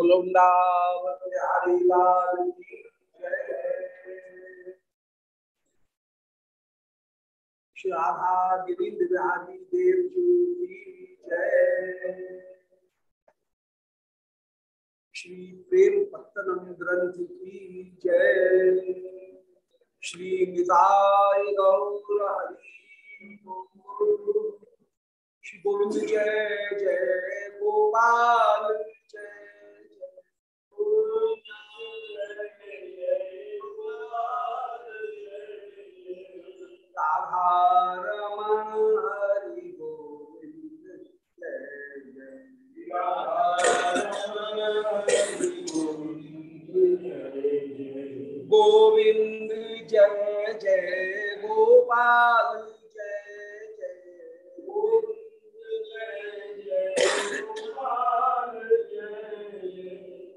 जय श्री जय श्री प्रेम पत्तनम ग्रंथ की जय श्री निताय गौर श्री गोविंद जय जय गोपाल जय। जय जय गोपाल जय जय। गोविंद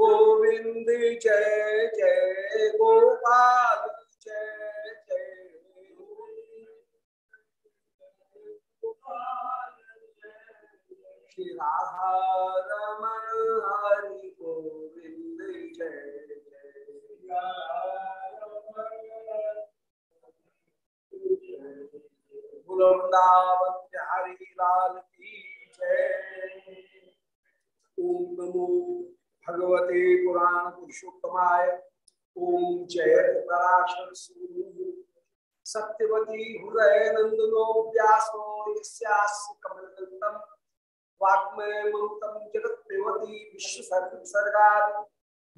गोविंद जय जय गोपाल जय जय राधा रमण हरि गोविंद जय वृंदावन बिहारी लाल की जय। ओम नमो भगवते पुराण पुरुषोत्तमाय। ओम जय पराशर सत्यवती हृदय नंदनो व्यासो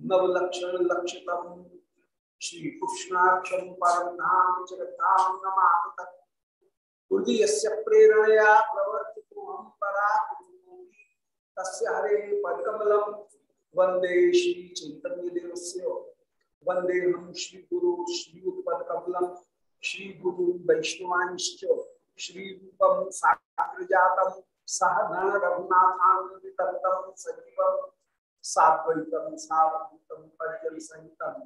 नवलक्षण लक्षितम। श्री कृष्णाक्षम परम धाम जगताम नमामि। तत् हृदयस्य प्रेरणया प्रवर्तितो हम पराकुर्मोमि तस्य हरे वंदे श्री चैतन्य देवस्य वंदे हम श्री गुरु श्री पदकमलं श्री गुरु वैष्णवांश्च। श्री रूपम साग्रजातम सह गण रघुनाथान्वितम सजीवम साद्वैतम सावधूतम परिजन सहितम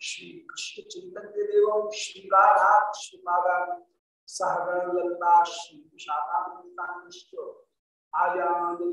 श्री कृष्ण चैतन्य देवम श्री राधा कृष्ण पादा सहगण ललिता श्री विशाखान्वितांश्च आयानुजौ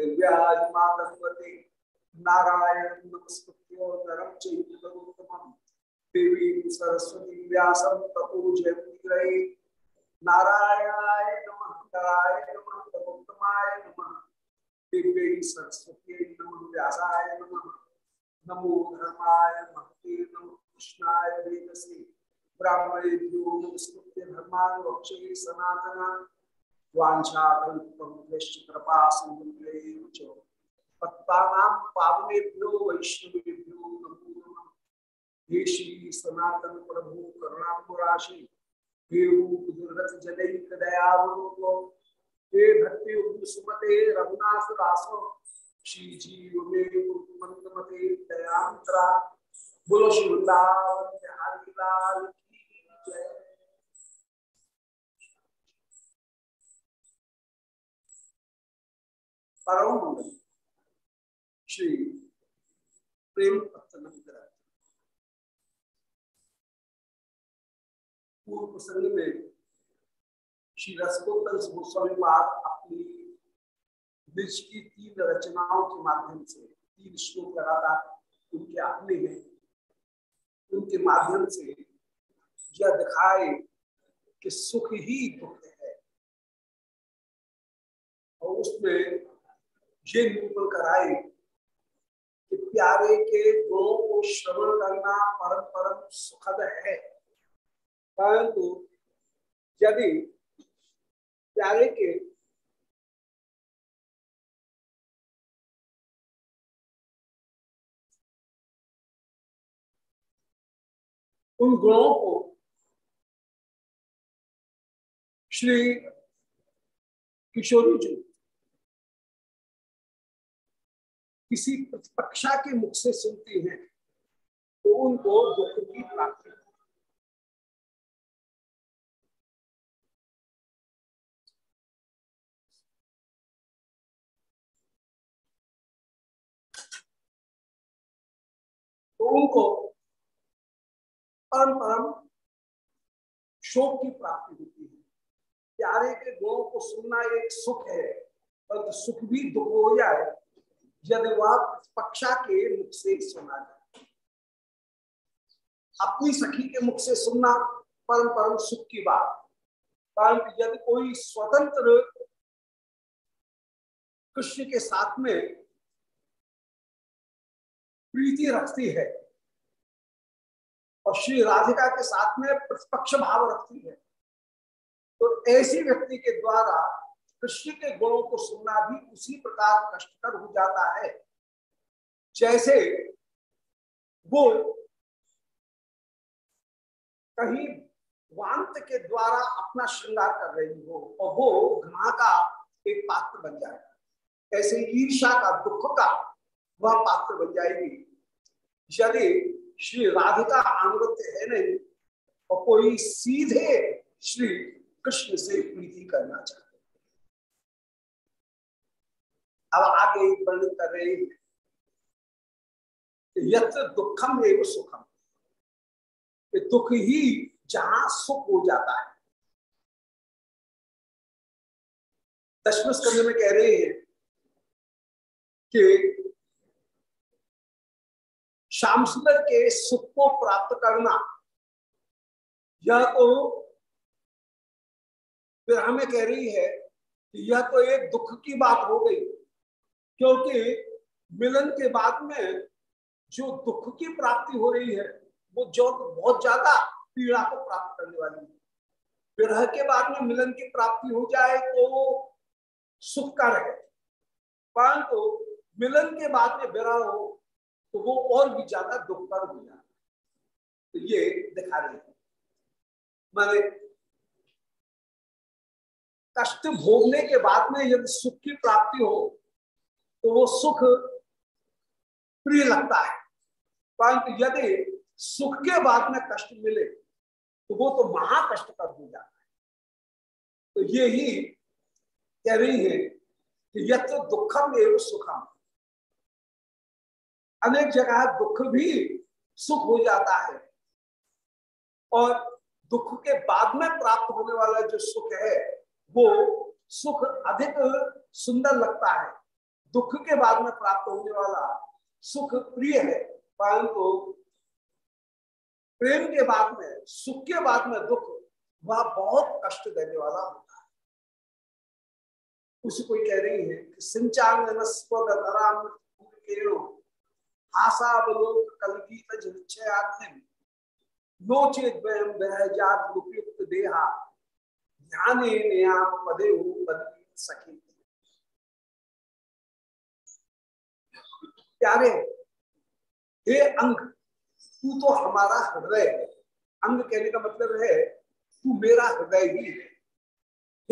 दिव्याजमातन्वते नारायणं नमस्कृत्यो नरं चैव नरोत्तमं सरस्वती व्यासं ततो जयमुदीरये नारायणाय नमः नाराय नमः तमोत्तमाय नमः। दिव्यै सरस्वत्यै नमः, व्यासाय नमः। नमो धर्माय महते नमः, कृष्णाय वेदसे ब्राह्मणेभ्यो नमस्कृत्य धर्मान् वक्षे सनातना। वाञ्छाकल्पतरुभ्यश्च कृपा सिन्धुभ्यैव पावनेभ्यो वैष्णवेभ्यो हे श्री सनातन प्रभु करुणापुराशि, हे रूप दुर्गत जनैक दयावरूप हे भक्ति सुमते रघुनाथ दासो श्री जीव में मंदमते दयांतरा बोलो श्री बिहारी लाल की मंगल श्री प्रेम पूर्व प्रसंग में श्री रसगोत्तर गोस्वामी पाद अपनी ब्रिज की तीन रचनाओं के माध्यम से, तीन श्लोक लगातार उनके अपने हैं। उनके माध्यम से यह दिखाए कि सुख ही दुख है। और उसमें ये निरूपण कराए कि प्यारे के गुणों को श्रवण करना परम परम सुखद है। परंतु यदि प्यारे के उन गुणों को श्री किशोरी जी किसी प्रतिपक्षा के मुख से सुनती हैं तो उनको दुख की प्राप्ति तो उनको परम परम शोक की प्राप्ति होती है। प्यारे के गुणों को सुनना एक सुख है पर तो सुख भी दुख हो जाए यदि वह पक्षा के मुख से सुना जाए। अपनी सखी के मुख से सुनना परम परम सुख की बात। परंतु यदि कोई स्वतंत्र कृष्ण के साथ में प्रीति रखती है और श्री राधिका के साथ में प्रतिपक्ष भाव रखती है तो ऐसी व्यक्ति के द्वारा कृष्ण के गुणों को सुनना भी उसी प्रकार कष्टकर हो जाता है। जैसे वो कहीं वांत के द्वारा अपना श्रृंगार कर रही हो और वो घना का एक पात्र बन जाएगा। ऐसे ईर्षा का, दुख का वह पात्र बन जाएगी। यदि श्री राधिका अनुगत्य है नहीं, और कोई सीधे श्री कृष्ण से प्रीति करना चाहते अब आगे वर्णन कर रहे हैं। यत्र दुखम एवं सुखम। दुख ही जहाँ सुख हो जाता है। दशम स्कंद में कह रहे हैं कि श्याम सुंदर के सुख को प्राप्त करना, यह तो फिर हमें कह रही है कि यह तो एक दुख की बात हो गई। क्योंकि मिलन के बाद में जो दुख की प्राप्ति हो रही है, वो जो बहुत ज़्यादा पीड़ा को प्राप्त करने वाली है। विरह के बाद में मिलन की प्राप्ति हो जाए तो वो सुख का रहे परंतु तो मिलन के बाद में विरह हो तो वो और भी ज़्यादा दुख पर हो जाता तो ये दिखा रहे हैं। माने कष्ट भोगने के बाद में यदि सुख की प्राप्ति हो तो वो सुख प्रिय लगता है। परंतु यदि सुख के बाद में कष्ट मिले तो वो तो महाकष्ट कर हो जाता है। तो ये ही कह रही है कि यह तो दुखम एवं सुखम। अनेक जगह दुख भी सुख हो जाता है। और दुख के बाद में प्राप्त होने वाला जो सुख है, वो सुख अधिक सुंदर लगता है। दुख के बाद में प्राप्त होने वाला सुख प्रिय है। परंतु प्रेम के बाद में, सुख के बाद में दुख, वह बहुत कष्ट देने वाला होता है। उसे कोई कह रही है कि देहा ध्याने पदे प्यारे, हे अंग, तू तो हमारा हृदय है। अंग कहने का मतलब है, तू मेरा हृदय ही है।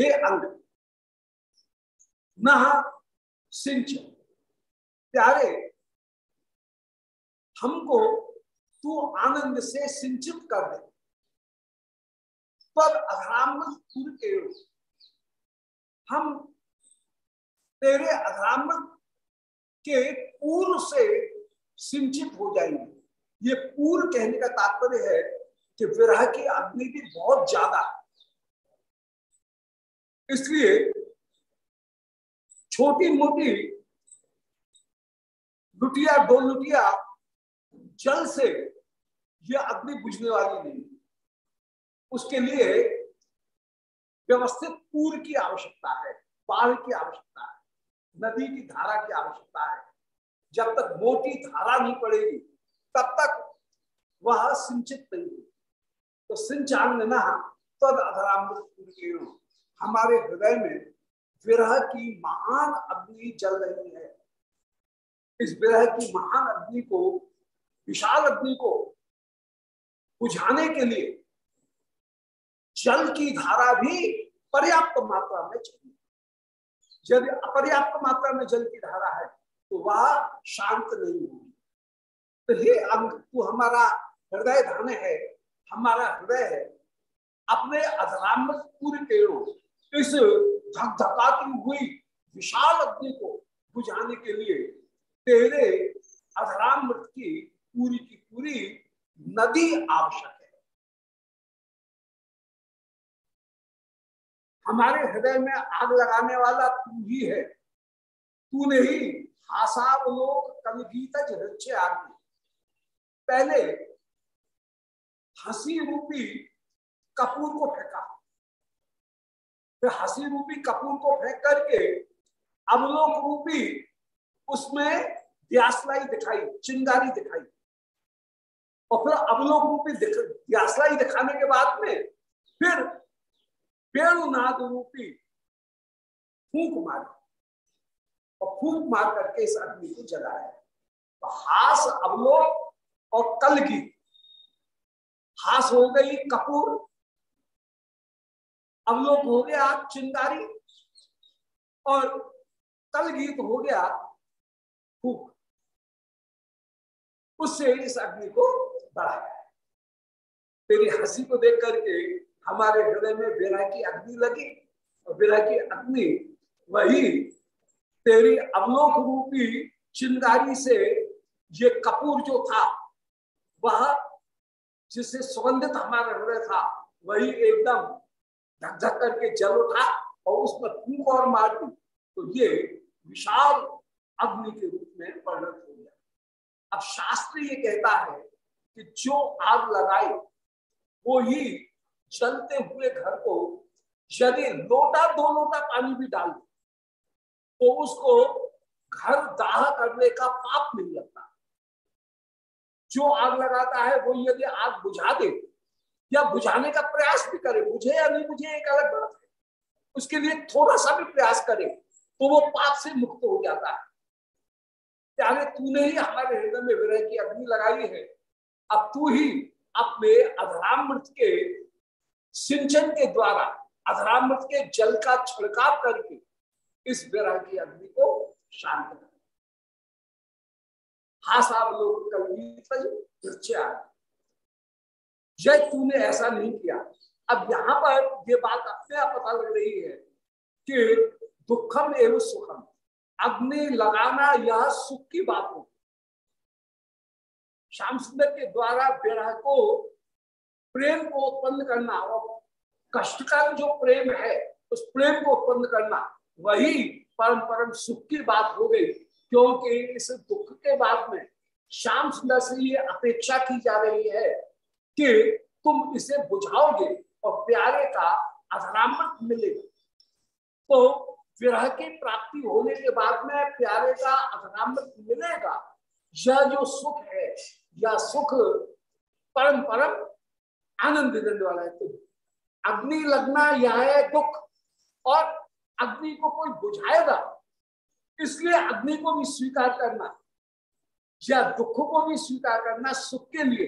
हे अंग न सिंच। प्यारे, हमको तू आनंद से सिंचित कर दे। पर अधराम हम तेरे अधराम के पूर्व से सिंचित हो जाएँगे। ये पूर्व कहने का तात्पर्य है कि विरह की अग्नि भी बहुत ज़्यादा इसलिए छोटी मोटी लुटिया, दो लुटिया जल से यह अग्नि बुझने वाली नहीं। उसके लिए व्यवस्थित पूर्व की आवश्यकता है, बाढ़ की आवश्यकता है। नदी की धारा की आवश्यकता है। जब तक मोटी धारा नहीं पड़ेगी, तब तक वह सिंचित नहीं होगी। तो सिंचान न तद अधरामृत हमारे हृदय में विरह की महान अग्नि जल रही है। इस विरह की महान अग्नि को, विशाल अग्नि को बुझाने के लिए जल की धारा भी पर्याप्त मात्रा में चाहिए। यदि अपर्याप्त मात्रा में जल की धारा है तो वह शांत नहीं होगी। तो हे अंग, तू हमारा हृदय धन है, हमारा हृदय है। अपने अधरामृत पूरी इस धकधकाती हुई विशाल अग्नि को बुझाने के लिए तेरे अधरामृत की पूरी की पूरी नदी आवश्यक हमारे हृदय में आग लगाने वाला तू ही है। तूने ही हासावलोक कलगीत हृदय आगे पहले हँसी रूपी कपूर को फेंका। फिर हँसी रूपी कपूर को फेंक करके अवलोक रूपी उसमें व्यासलाई दिखाई, चिंगारी दिखाई। और फिर अवलोक रूपी व्यासलाई दिखाने के बाद में फिर पेड़ुनाद रूपी फूक मारी और फूक मार करके इस अग्नि को जलाया। तो हास अवलोक और कल की हास हो गई कपूर। अवलोक हो गया चिंगारी और कल गीत हो गया फूक। उससे इस अग्नि को बढ़ाया। तेरी हँसी को देख करके हमारे हृदय में विरह की अग्नि लगी और विरह की अग्नि वही तेरी अवलोक रूपी चिंगारी से ये कपूर जो था, वह जिससे सुगंधित हमारा हृदय था, वही एकदम धक करके जल उठा और उसमें फूक और मार दी। तो ये विशाल अग्नि के रूप में परिणत हो गया। अब शास्त्र ये कहता है कि जो आग लगाए वो ही चलते हुए घर को यदि लोटा दो लोटा पानी भी डाल दे तो उसको घर दाह करने का पाप नहीं लगता। जो आग लगाता है वो यदि आग बुझा दे या बुझाने का प्रयास भी करे, बुझे या नहीं बुझे, एक अलग बात है। उसके लिए थोड़ा सा भी प्रयास करे तो वो पाप से मुक्त हो जाता है। त्यारे तूने ही हमारे हृदय में विरह की अग्नि लगाई है। अब तू ही अपने अधरामृत के सिंचन के द्वारा अधरामृत के जल का छिड़काव करके, इस विरह की अग्नि को शांत कर। तूने ऐसा नहीं किया। अब यहाँ पर ये बात अपने आप पता लग रही है कि दुखम एवं सुखम, अग्नि लगाना यह सुख की बात हो श्याम सुंदर के द्वारा विरह को प्रेम को उत्पन्न करना और कष्ट का जो प्रेम है, उस प्रेम को उत्पन्न करना, वही परम परम सुख की बात हो गई। क्योंकि इस दुख के बाद में श्याम सुंदर से ये अपेक्षा की जा रही है कि तुम इसे बुझाओगे और प्यारे का अधरामृत मिलेगा। तो विरह की प्राप्ति होने के बाद में प्यारे का अधरामृत मिलेगा। यह जो सुख है, यह सुख परम परम आनंद देने वाला है तो अग्नि, लगना यह है दुख, और अग्नि को कोई बुझाएगा? इसलिए अग्नि को भी स्वीकार करना, या दुख को भी स्वीकार करना सुख के लिए।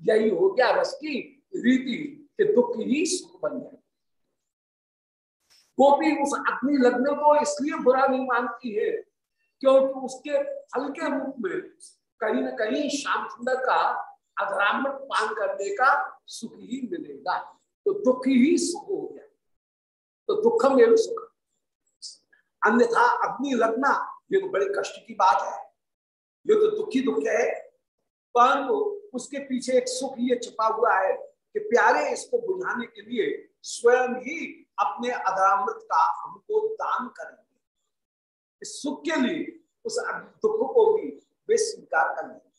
यही हो गया रस की रीति कि दुख ही सुख बन जाए। गोपी उस अग्नि, लगने को इसलिए बुरा नहीं मानती है क्योंकि उसके फल के रूप में कहीं ना कहीं श्याम सुंदर का अधरामृत पान करने का सुख ही मिलेगा। तो दुख ही सुख हो गया। तो दुखम एवं सुख। अन्यथा अग्नि लगना, ये तो बड़े कष्ट की बात है। ये तो दुखी दुख है। परंतु उसके पीछे एक सुख ये छिपा हुआ है कि प्यारे इसको बुझाने के लिए स्वयं ही अपने अधरामृत का हमको दान करेंगे। इस सुख के लिए, उस दुख को भी वे स्वीकार कर लेंगे।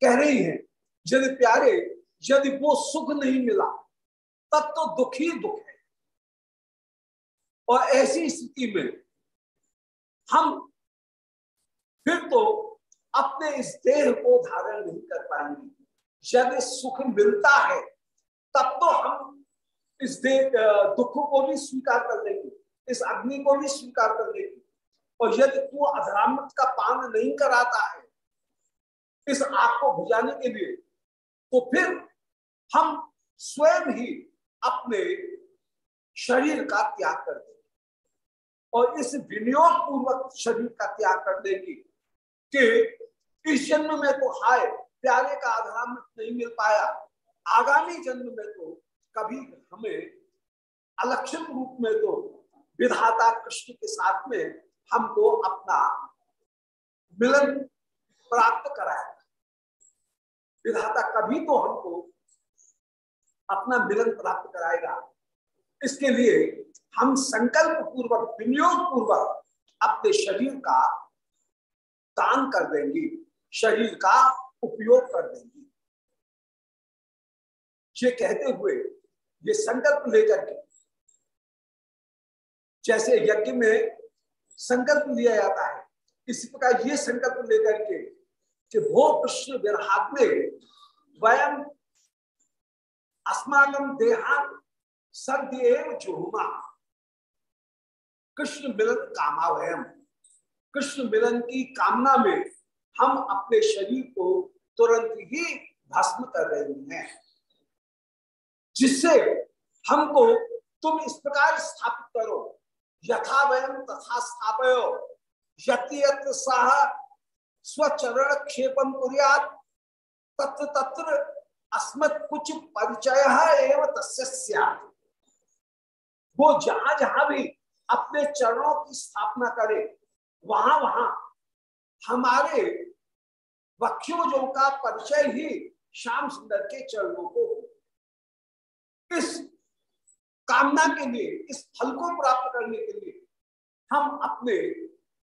कह रही है यदि प्यारे, यदि वो सुख नहीं मिला, तब तो दुख ही दुख है। और ऐसी स्थिति में हम फिर तो अपने इस देह को धारण नहीं कर पाएँगे। यदि सुख मिलता है, तब तो हम इस देह दुख को भी स्वीकार कर लेंगे, इस अग्नि को भी स्वीकार कर लेंगे। और यदि तू अधरामृत का पान नहीं कराता है, इस आग को बुझाने के लिए तो फिर हम स्वयं ही अपने शरीर का त्याग कर देंगे। और इस विनियोग पूर्वक शरीर का त्याग कर देंगे कि इस जन्म में तो हाय, प्यारे का आधारामृत नहीं मिल पाया। आगामी जन्म में तो कभी हमें अलक्षित रूप में तो विधाता कृष्ण के साथ में हमको अपना मिलन प्राप्त कराएगा विधाता कभी तो हमको अपना मिलन प्राप्त कराएगा। इसके लिए हम संकल्प पूर्वक विनियोग पूर्वक अपने शरीर का दान कर देंगे। शरीर का उपयोग कर देंगे। ये कहते हुए, ये संकल्प लेकर के, जैसे यज्ञ में संकल्प लिया जाता है, इसी प्रकार ये संकल्प लेकर के भो कृष्ण विरहाग्ने वयम अस्माकम देहान सदैव चुहुमा कृष्ण मिलन कामावयम कृष्ण मिलन की कामना में हम अपने शरीर को तुरंत ही भस्म कर रहे हैं। जिससे हमको तुम इस प्रकार स्थापित करो। यथा वयम तथा स्थापयो। यत्र सह स्वचरण क्षेपम कुरियात। तत्र तत्र अस्मत् कुछ परिचय एवं तस्य वो जहाँ जहाँ भी अपने चरणों की स्थापना करे, वहाँ वहाँ हमारे वक्षोजों का परिचय ही श्याम सुंदर के चरणों को हो। इस कामना के लिए, इस फल को प्राप्त करने के लिए हम अपने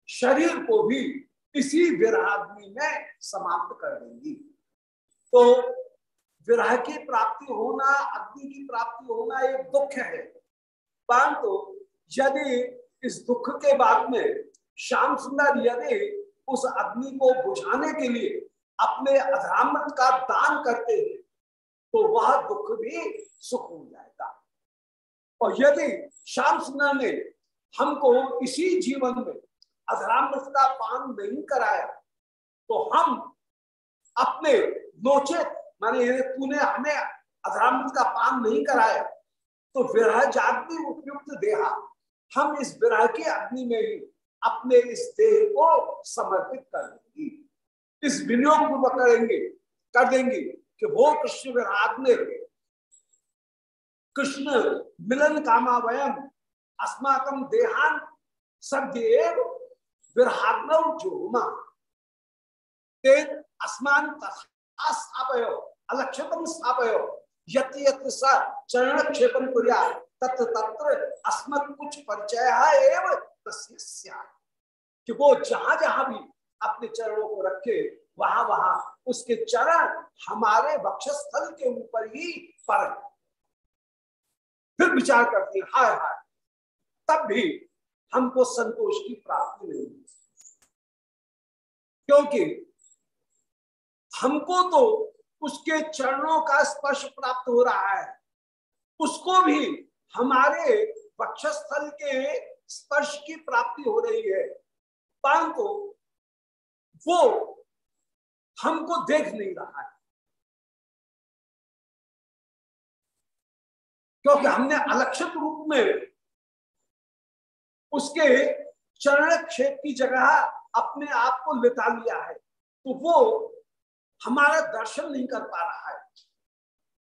शरीर को भी इसी विराग्नि में समाप्त कर देंगी। तो विरह की प्राप्ति होना, अग्नि की प्राप्ति होना एक दुख है। परंतु यदि इस दुख के बाद में श्याम सुंदर यदि उस अग्नि को बुझाने के लिए अपने अधरामृत का दान करते हैं तो वह दुख भी सुख हो जाएगा। और यदि श्याम सुंदर ने हमको इसी जीवन में अधरामृत का पान नहीं कराया तो हम अपने नोचेत माने तूने हमें अधरामृत का पान नहीं कराया तो विरह जागती उपयुक्त देहा। हम इस विरह की अग्नि में ही अपने इस देह को समर्पित कर देंगे। इस विनियोग पूर्वक करेंगे, कर देंगे कि वो कृष्ण विराग में कृष्ण मिलन कामा वयम अस्माकम देहान सदैव अस्मान स्थापयो यत्र यत्र चरण कुरिया। तत्र तत्र अस्मत् कुछ परिचय एवं कि वो जहाँ जहाँ भी अपने चरणों को रखे, वहाँ वहाँ उसके चरण हमारे वक्षस्थल के ऊपर ही पर फिर विचार करते हाय हाय, तब भी हमको संतोष की प्राप्ति नहीं क्योंकि हमको तो उसके चरणों का स्पर्श प्राप्त हो रहा है। उसको भी हमारे वक्षस्थल के स्पर्श की प्राप्ति हो रही है। परंतु वो हमको देख नहीं रहा है। क्योंकि हमने अलक्षित रूप में उसके चरण क्षेत्र की जगह अपने आप को लिटा लिया है तो वो हमारा दर्शन नहीं कर पा रहा है।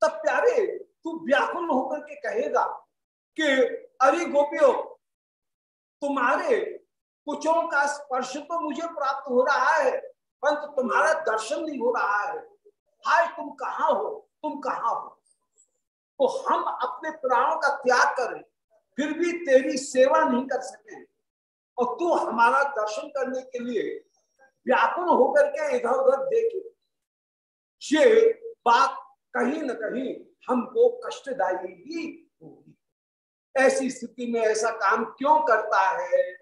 तब प्यारे, तू व्याकुल होकर के कहेगा कि, अरे गोपियों, तुम्हारे कुचों का स्पर्श तो मुझे प्राप्त हो रहा है, परंतु तुम्हारा दर्शन नहीं हो रहा है। हाय, तुम कहाँ हो? तुम कहाँ हो? तो हम अपने प्राणों का त्याग करें। फिर भी तेरी सेवा नहीं कर सके। और तू हमारा दर्शन करने के लिए व्याकुल होकर के इधर उधर देखे ये बात कहीं ना कहीं हमको कष्टदायी ही होगी। ऐसी स्थिति में ऐसा काम क्यों करता है?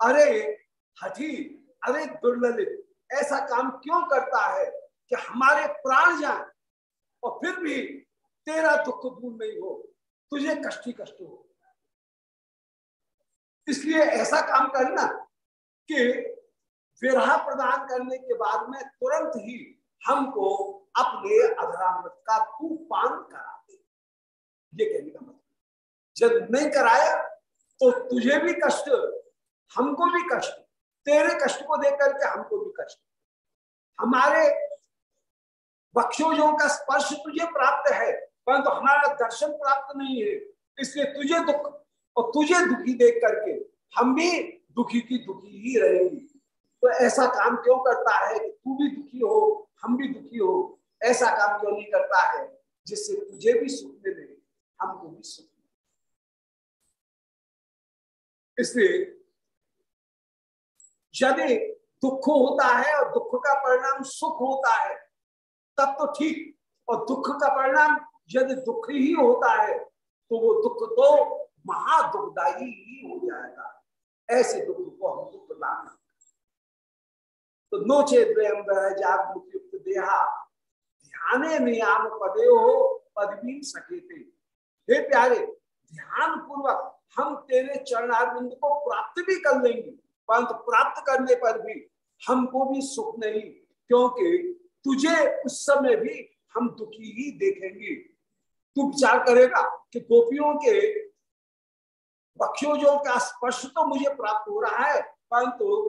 अरे, हठी, अरे दुर्ललित, ऐसा काम क्यों करता है कि हमारे प्राण जाए और फिर भी तेरा दुख दूर नहीं हो? तुझे कष्ट ही कष्ट हो। इसलिए ऐसा काम करना कि विरह प्रदान करने के बाद में तुरंत ही हमको अपने अधरामृत का तू पान करा दे ये कहने का मतलब जब नहीं कराया तो तुझे भी कष्ट, हमको भी कष्ट, तेरे कष्ट को देख करके हमको भी कष्ट। हमारे बक्षोजों का स्पर्श तुझे प्राप्त है परंतु तो हमारा दर्शन प्राप्त नहीं है। इसलिए तुझे दुख और तुझे दुखी देख करके हम भी दुखी की दुखी ही रहेंगे। तो ऐसा काम क्यों करता है कि तू भी दुखी हो, हम भी दुखी हो? ऐसा काम क्यों नहीं करता है जिससे तुझे भी सुख मिले, हमको भी सुख मिले? इसलिए यदि दुख होता है और दुख का परिणाम सुख होता है, तब तो ठीक। और दुख का परिणाम यदि दुख ही होता है तो वो दुख तो महादुखदायी ही हो जाएगा। ऐसे दुख को हम दुख प्रदान तो नो चेत जागृत देहा। ध्यान नियाम पदे हो पदवीन सके थे। हे प्यारे ध्यान पूर्वक हम तेरे चरणारविंद को प्राप्त भी कर लेंगे, परंतु प्राप्त करने पर भी हमको भी सुख नहीं, क्योंकि तुझे उस समय भी हम दुखी ही देखेंगे। तू विचार करेगा कि गोपियों के पक्षियों का स्पर्श तो मुझे प्राप्त हो रहा है, परंतु तो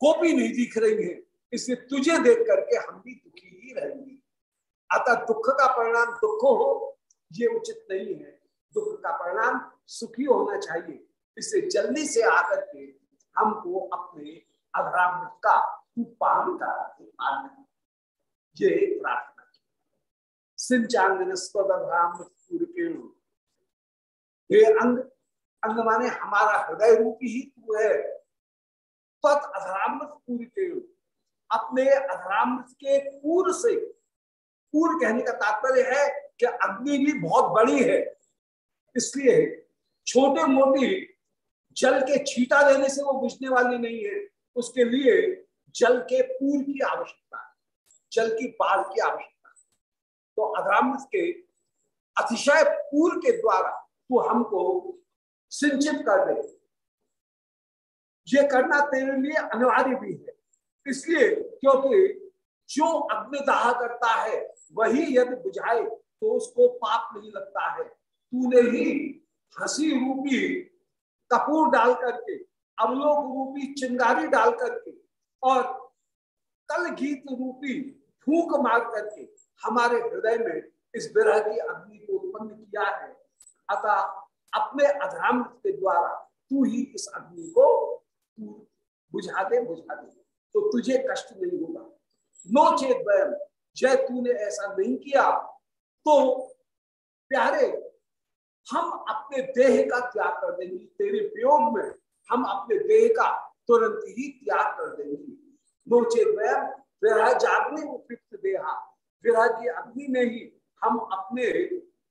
गोपी नहीं दिख रही है। इसलिए तुझे देख करके हम भी दुखी ही रहेंगे। अतः दुख का परिणाम दुख हो, ये उचित नहीं है। दुख का परिणाम सुखी होना चाहिए। इससे जल्दी से आकर के हमको अपने अधरामृत का पान करा ये प्रार्थना। हे अंग अंग माने हमारा हृदय रूपी ही तू है तत् अधरामृत पूरी अपने अधरामृत के पूर्व से पूर्व कहने का तात्पर्य है कि अग्नि भी बहुत बड़ी है इसलिए छोटे मोटी जल के छीटा देने से वो बुझने वाली नहीं है उसके लिए जल के पूर की आवश्यकता है जल की बाढ़ की आवश्यकता तो अधरामृत के अतिशय पूर के द्वारा तू हमको सिंचित कर दे। ये करना तेरे लिए अनिवार्य भी है। इसलिए क्योंकि जो अग्निदाह करता है, वही यदि बुझाए तो उसको पाप नहीं लगता है। तूने ही हँसी रूपी कपूर डाल करके, अवलोक रूपी चिंगारी डाल करके और कल गीत रूपी फूक मार करके हमारे हृदय में इस विरह की अग्नि को उत्पन्न किया है। अतः अपने अधराम के द्वारा तू ही इस अग्नि को बुझा दे बुझा दे। तो तुझे कष्ट नहीं होगा। नो चेत वयम, जय तूने ऐसा नहीं किया तो प्यारे, हम अपने देह का त्याग कर देंगे। तेरे प्रयोग में हम अपने देह का तुरंत ही त्याग कर देंगे। नो नोचे विरह जागने उपयुक्त देहा विरह की अग्नि में ही हम अपने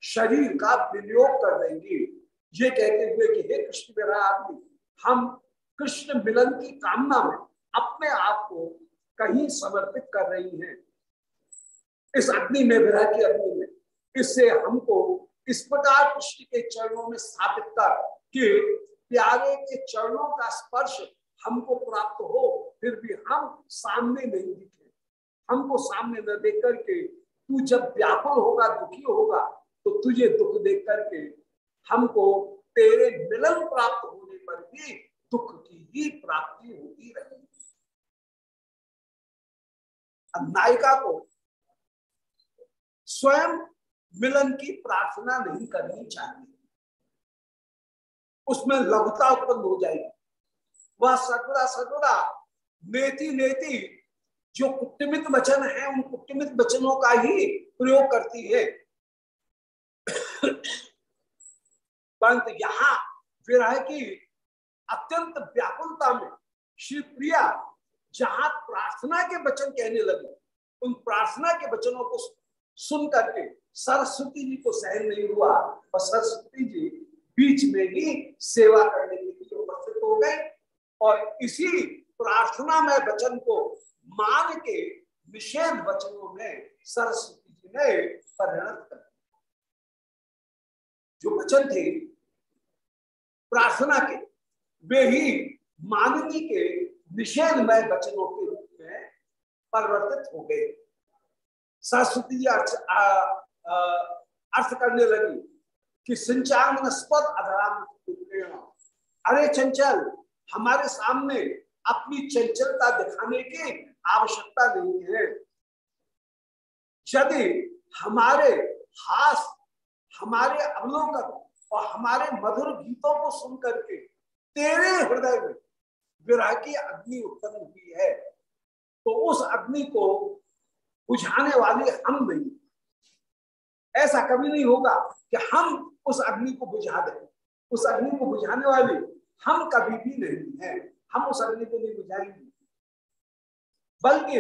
शरीर का विनियोग कर देंगे। ये कहते हुए कि हे कृष्ण विरह आदमी, हम कृष्ण मिलन की कामना में अपने आप को कहीं समर्पित कर रही हैं। इस अग्नि में विरह की अग्नि में, इससे हमको इस प्रकार कृष्ण के चरणों में स्थापित कर कि प्यारे के चरणों का स्पर्श हमको प्राप्त हो, फिर भी हम सामने नहीं दिखे। हमको सामने न देख करके तू जब व्याकुल होगा, दुखी होगा तो तुझे दुख देख करके हमको तेरे मिलन प्राप्त होने पर भी दुख की ही प्राप्ति होती रहेगी नायिका को स्वयं मिलन की प्रार्थना नहीं करनी चाहिए। उसमें लघुता उत्पन्न हो जाएगी। वह सर्वदा सर्वदा नेति नेति जो कुटमित वचन है, उन कुटमित वचनों का ही प्रयोग करती है। परंतु यहाँ विरह की अत्यंत व्याकुलता में श्री प्रिया जहाँ प्रार्थना के वचन कहने लगे, उन प्रार्थना के वचनों को सुन करके सरस्वती जी को सहन नहीं हुआ और सरस्वती जी बीच में ही सेवा करने के लिए उपस्थित हो गए और इसी प्रार्थना में वचन को मान के निषेध वचनों में सरस्वती जी ने परिणत कर जो वचन थे प्रार्थना के वे ही माननी के निषेधमय वचनों के रूप में परिवर्तित हो गए। सरस्वती जी अर्थ, अर्थ करने लगी कि संचार अधराम अरे चंचल हमारे सामने अपनी चंचलता दिखाने की आवश्यकता नहीं है। यदि हमारे हास, हमारे अवलोकन और हमारे मधुर गीतों को सुन करके तेरे हृदय में विरह की अग्नि उत्पन्न हुई है तो उस अग्नि को बुझाने वाले हम नहीं। ऐसा कभी नहीं होगा कि हम उस अग्नि को बुझा दें। उस अग्नि को बुझाने वाले हम कभी भी नहीं है। हम उस अग्नि को नहीं बुझाएँगे। बल्कि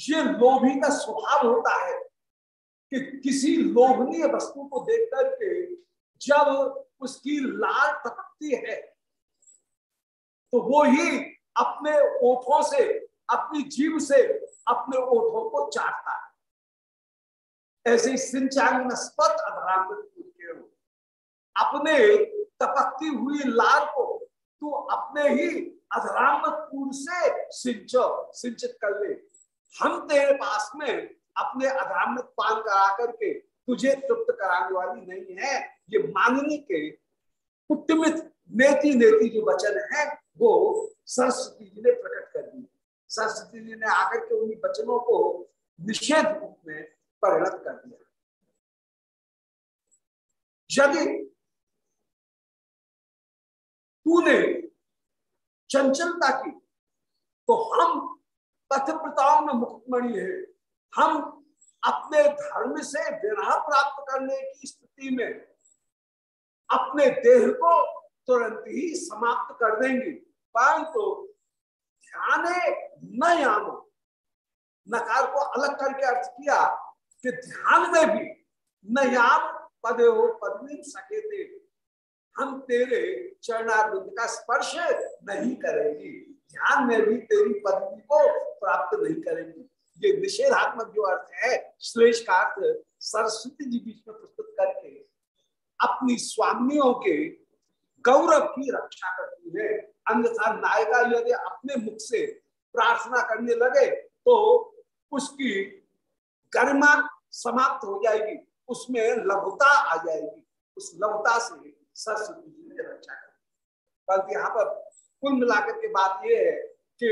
ये लोभी का स्वभाव होता है कि किसी लोभनीय वस्तु को देख करके जब उसकी लाल तपकती है तो वो ही अपने ओठों से, अपनी जीव से अपने ओठों को चाटता है। ऐसे सिंचांगनस्पत अपने तपकती हुई लाल को तू अपने ही अधरामपुर से सिंचो, सिंचित कर ले। हम तेरे पास में अपने अधरामत पान करा करके तुझे तृप्त कराने वाली नहीं है। ये मांगनी के कुटमित नेति नेति जो वचन है, वो सरस्वती जी ने प्रकट कर दी सरस्वती जी ने आकर के उन्हीं वचनों को निषेध रूप में परिणत कर दिया। यदि तूने चंचलता की। तो हम पथप्रताओं में मुक्तमणि है। हम अपने धर्म से विराह प्राप्त करने की स्थिति में अपने देह को तुरंत ही समाप्त कर देंगे। परंतु ध्यान न याम नकार को अलग करके अर्थ किया कि ध्यान में भी न पदे हो पदवी सके थे हम तेरे चरणार्थ का स्पर्श नहीं करेंगे। ध्यान में भी तेरी पदवी को प्राप्त नहीं करेंगे। ये निषेधात्मक जो अर्थ है श्लेष का अर्थ सरस्वती जी बीच में प्रस्तुत करके अपनी स्वामियों के गौरव की रक्षा करती है। अन्यथा नायिका यदि अपने मुख से प्रार्थना करने लगे तो उसकी गरिमा समाप्त हो जाएगी, उसमें लघुता आ जाएगी। उस लघुता से सरस्वती जी ने रक्षा कर बल्कि यहाँ पर कुल मिलाकर के बात यह है कि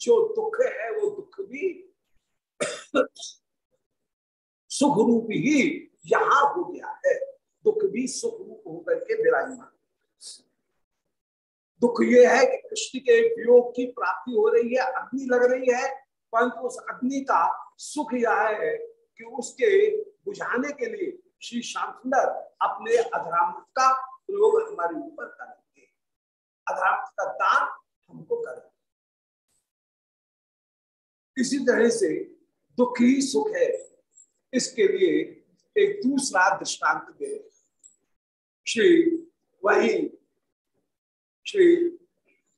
जो दुख है, वो दुख भी सुख रूप ही यहाँ हो गया है। दुख भी सुख रूप होकर के विराजमान। दुख ये है कि कृष्ण के वियोग की प्राप्ति हो रही है, अग्नि लग रही है, परंतु उस अग्नि का सुख यह है कि उसके बुझाने के लिए श्री श्याम सुंदर अपने अधरामृत का प्रयोग हमारे ऊपर करेंगे। अधरामृत का दान हमको करेंगे। इसी तरह से दुख ही सुख है। इसके लिए एक दूसरा दृष्टांत दे। श्री वही श्री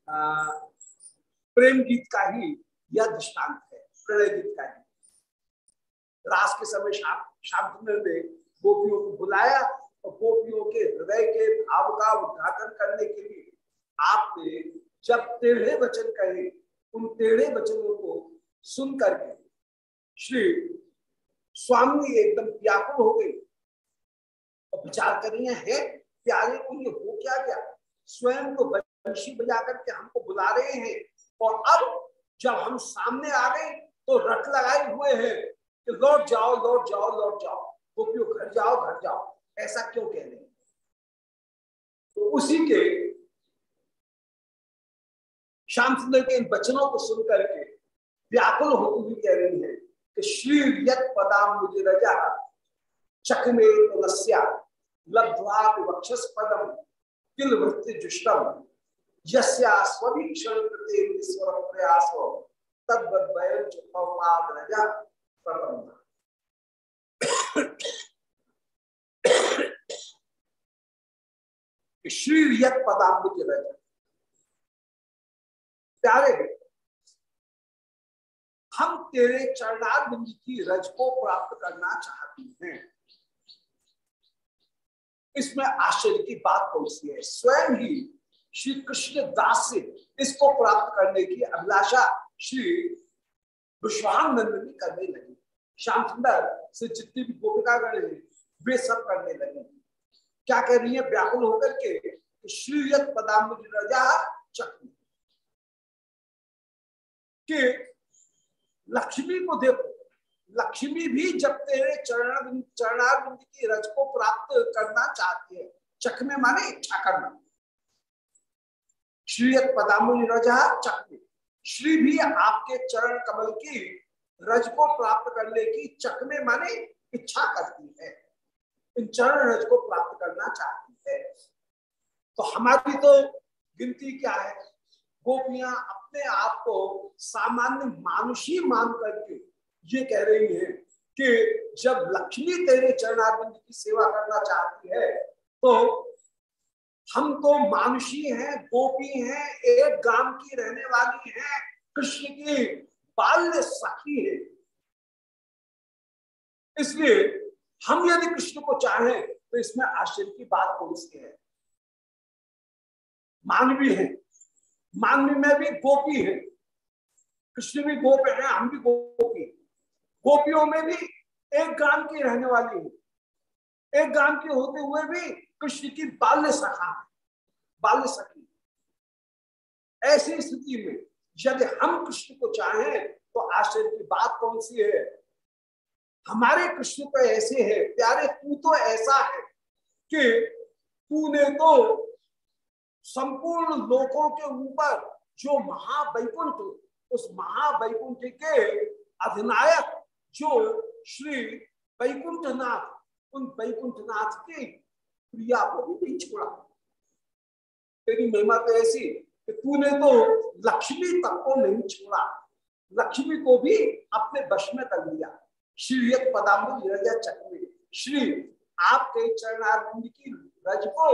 प्रेम गीत का ही यह दृष्टांत है, प्रणय गीत का ही। रास के समय शाम शांतनर ने गोपियों को बुलाया। गोपियों के हृदय के भाव का उद्घाटन करने के लिए आपने जब टेढ़े वचन कहे, उन टेढ़े वचनों को सुन करके श्री स्वामी एकदम व्याकुल हो गई और विचार कर रही है प्यारे को ये हो क्या क्या स्वयं को बंशी बजा करके हमको बुला रहे हैं। और अब जब हम सामने आ गए तो रट लगाए हुए हैं कि लौट जाओ लौट जाओ लौट जाओ। गोपियों, घर जाओ घर जाओ। ऐसा क्यों कह रहे तो उसी के श्याम सुंदर के इन वचनों को सुन करके व्याकुल होती हुई कह रही है कि श्री यत पदाम मुझे रजा चकमे लब्ध्वा वक्षस पदम किल वृत्ति जुष्टम, यस्या स्वभीक्षण स्वर प्रयास तद्वद श्री यत पदाम्बुज रज प्यारे हम तेरे चरणार की रज को प्राप्त करना चाहते हैं। इसमें आश्चर्य की बात सी है? स्वयं ही श्री कृष्ण दास से इसको प्राप्त करने की अभिलाषा श्री विश्वानंद करने लगी। श्याम सुंदर से जितनी भी गोपिकागण है, वे सब करने लगे। क्या कह रही है? व्याकुल होकर के श्रीयत पदाम्बुज रजा के लक्ष्मी को देखो, लक्ष्मी भी जब तेरे चरण चरणारविंद की रज को प्राप्त करना चाहती है। चक में माने इच्छा करना। श्रीयत पदामुनि रजा चक्र। श्री भी आपके चरण कमल की रज को प्राप्त करने की चक में माने इच्छा करती है। इन चरण रज को प्राप्त करना चाहती है। तो हमारी तो गिनती क्या है? गोपियाँ अपने आप को सामान्य मानुषी मान करके ये कह रही है कि जब लक्ष्मी तेरे चरणारविंद की सेवा करना चाहती है तो हम तो मानुषी हैं, गोपी हैं, एक गाँव की रहने वाली हैं, कृष्ण की बाल्य सखी है। इसलिए हम यदि कृष्ण को चाहें तो इसमें आश्चर्य की बात कौन सी है? मानवी है। मानवी में भी गोपी है। कृष्ण भी गोप है, हम भी गोपी गोपियों में भी एक गाँव की रहने वाली है। एक गाँव की होते हुए भी कृष्ण की बाल्य सखा है। बाल्य सखी ऐसी स्थिति में यदि हम कृष्ण को चाहें तो आश्चर्य की बात कौन सी है? हमारे कृष्ण तो ऐसे है, प्यारे, तू तो ऐसा है कि तूने तो संपूर्ण लोकों के ऊपर जो महावैकुंठ, उस महावैकुंठ के अधिनायक, जो श्री वैकुंठनाथ, उन वैकुंठनाथ की प्रिया को भी नहीं छोड़ा। तेरी महिमा तो ऐसी कि तूने तो लक्ष्मी तक को नहीं छोड़ा। लक्ष्मी को भी अपने वश में कर लिया श्री पदाम्बुज रजा चक्र श्री आपके चरणारविंद की रज को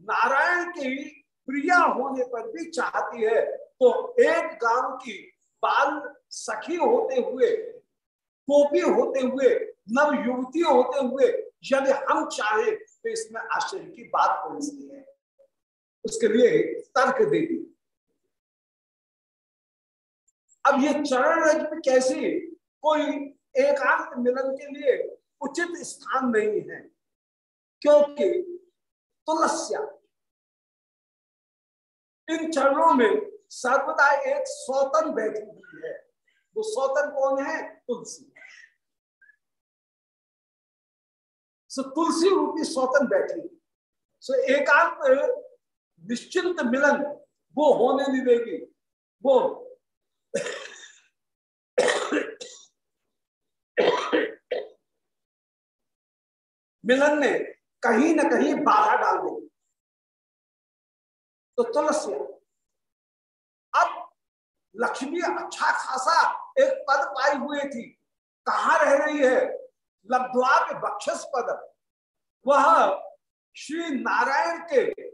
नारायण की प्रिया होने पर भी चाहती है तो एक गाँव की बाल सखी होते हुए, गोपी होते हुए, नव युवती होते हुए, यदि हम चाहे तो इसमें आश्चर्य की बात कौन सी है? उसके लिए तर्क दे दी। अब ये चरण रज में कैसे कोई एकांत मिलन के लिए उचित स्थान नहीं है, क्योंकि तुलस्या। इन चरणों में सर्वदा एक सौतन बैठी हुई है। वो सौतन कौन है? तुलसी। सो तुलसी रूपी सौतन बैठी सो एकांत, निश्चिंत मिलन, वो होने नहीं देगी। वो मिलन ने कहीं ना कहीं बाधा डाल दी। तो तुलसी, अब लक्ष्मी अच्छा खासा एक पद पाई हुई थी। कहा रह रही है? लब्धवा के बक्षस पद। वह श्री नारायण के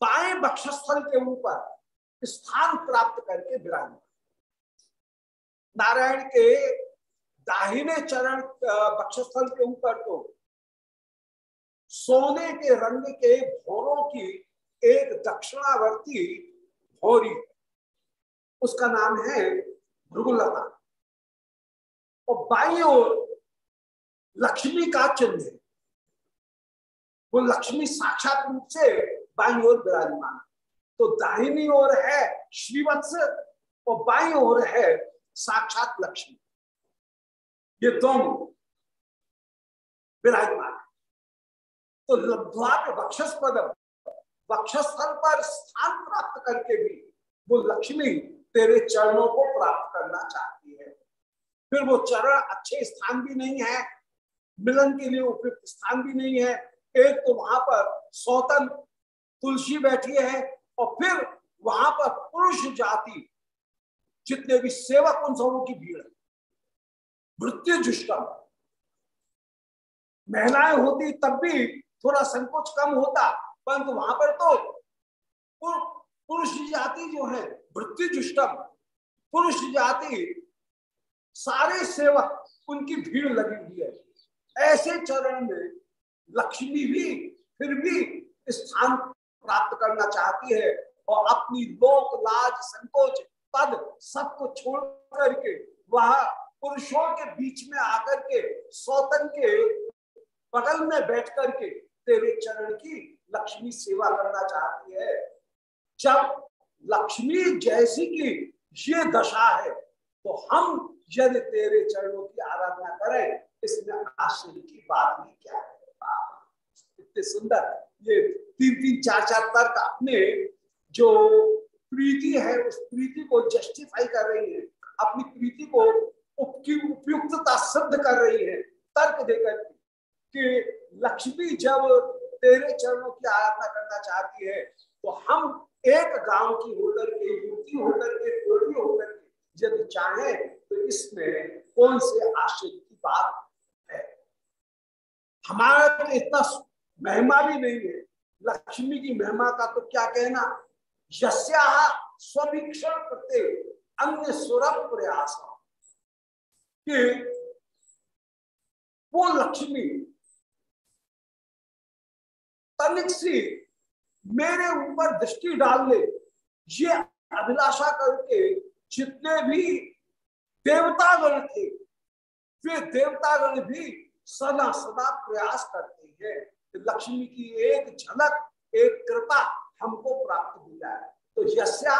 बाएँ बक्षस्थल के ऊपर स्थान प्राप्त करके विराजमान। नारायण के दाहिने चरण बक्षस्थल के ऊपर तो सोने के रंग के भोरों की एक दक्षिणावर्ती भोरी उसका नाम है भृगुलता। और बाई ओर लक्ष्मी का चिन्ह है। वो लक्ष्मी साक्षात रूप से बाई ओर विराजमान तो दाहिनी ओर है श्रीवत्स और बाई ओर है साक्षात लक्ष्मी। ये दोनों विराजमान। तो लब्धवा वक्षस पद वक्षस्थल पर स्थान प्राप्त करके भी वो लक्ष्मी तेरे चरणों को प्राप्त करना चाहती है। फिर वो चरण अच्छे स्थान भी नहीं है, मिलन के लिए उपयुक्त स्थान भी नहीं है। एक तो वहाँ पर सौतन तुलसी बैठी है और फिर वहाँ पर पुरुष जाति, जितने भी सेवक उन सबों की भीड़ है। मृत्यु जुष्टम महिलाएँ होती तब भी थोड़ा संकोच कम होता, परंतु वहाँ पर तो पुरुष जाति जो है वृत्ति जुष्टम पुरुष जाति, सारे सेवक, उनकी भीड़ लगी हुई है। ऐसे चरण में लक्ष्मी भी फिर भी स्थान प्राप्त करना चाहती है और अपनी लोक लाज संकोच, पद सबको छोड़ करके वह पुरुषों के बीच में आकर के, सौतन के बगल में बैठ करके तेरे चरण की लक्ष्मी सेवा करना चाहती है। जब लक्ष्मी जैसी की ये दशा है तो हम यदि तेरे चरणों की आराधना करें, इसमें आश्चर्य की बात नहीं क्या है? इतने सुंदर ये तीन तीन चार चार तर्क अपने जो प्रीति है, उस प्रीति को जस्टिफाई कर रही है। अपनी प्रीति को की उपयुक्तता सिद्ध कर रही है। तर्क देकर कि लक्ष्मी जब तेरे चरणों की आराधना करना चाहती है तो हम एक गाँव की होकर के, युवती होकर के कोई होकर के यदि चाहे तो इसमें कौन से आश्चर्य की बात है? हमारा तो इतना महिमा भी नहीं है। लक्ष्मी की महिमा का तो क्या कहना? यस्या स्वीक्षण करते अन्य सुरभ प्रयास। कि वो लक्ष्मी, तनिक सी मेरे ऊपर दृष्टि डाल ले, ये अभिलाषा करके जितने भी देवतागण थे, वे देवतागण भी सदा सदा प्रयास करते हैं लक्ष्मी की एक झलक, एक कृपा हमको प्राप्त हो जाए। तो यस्या,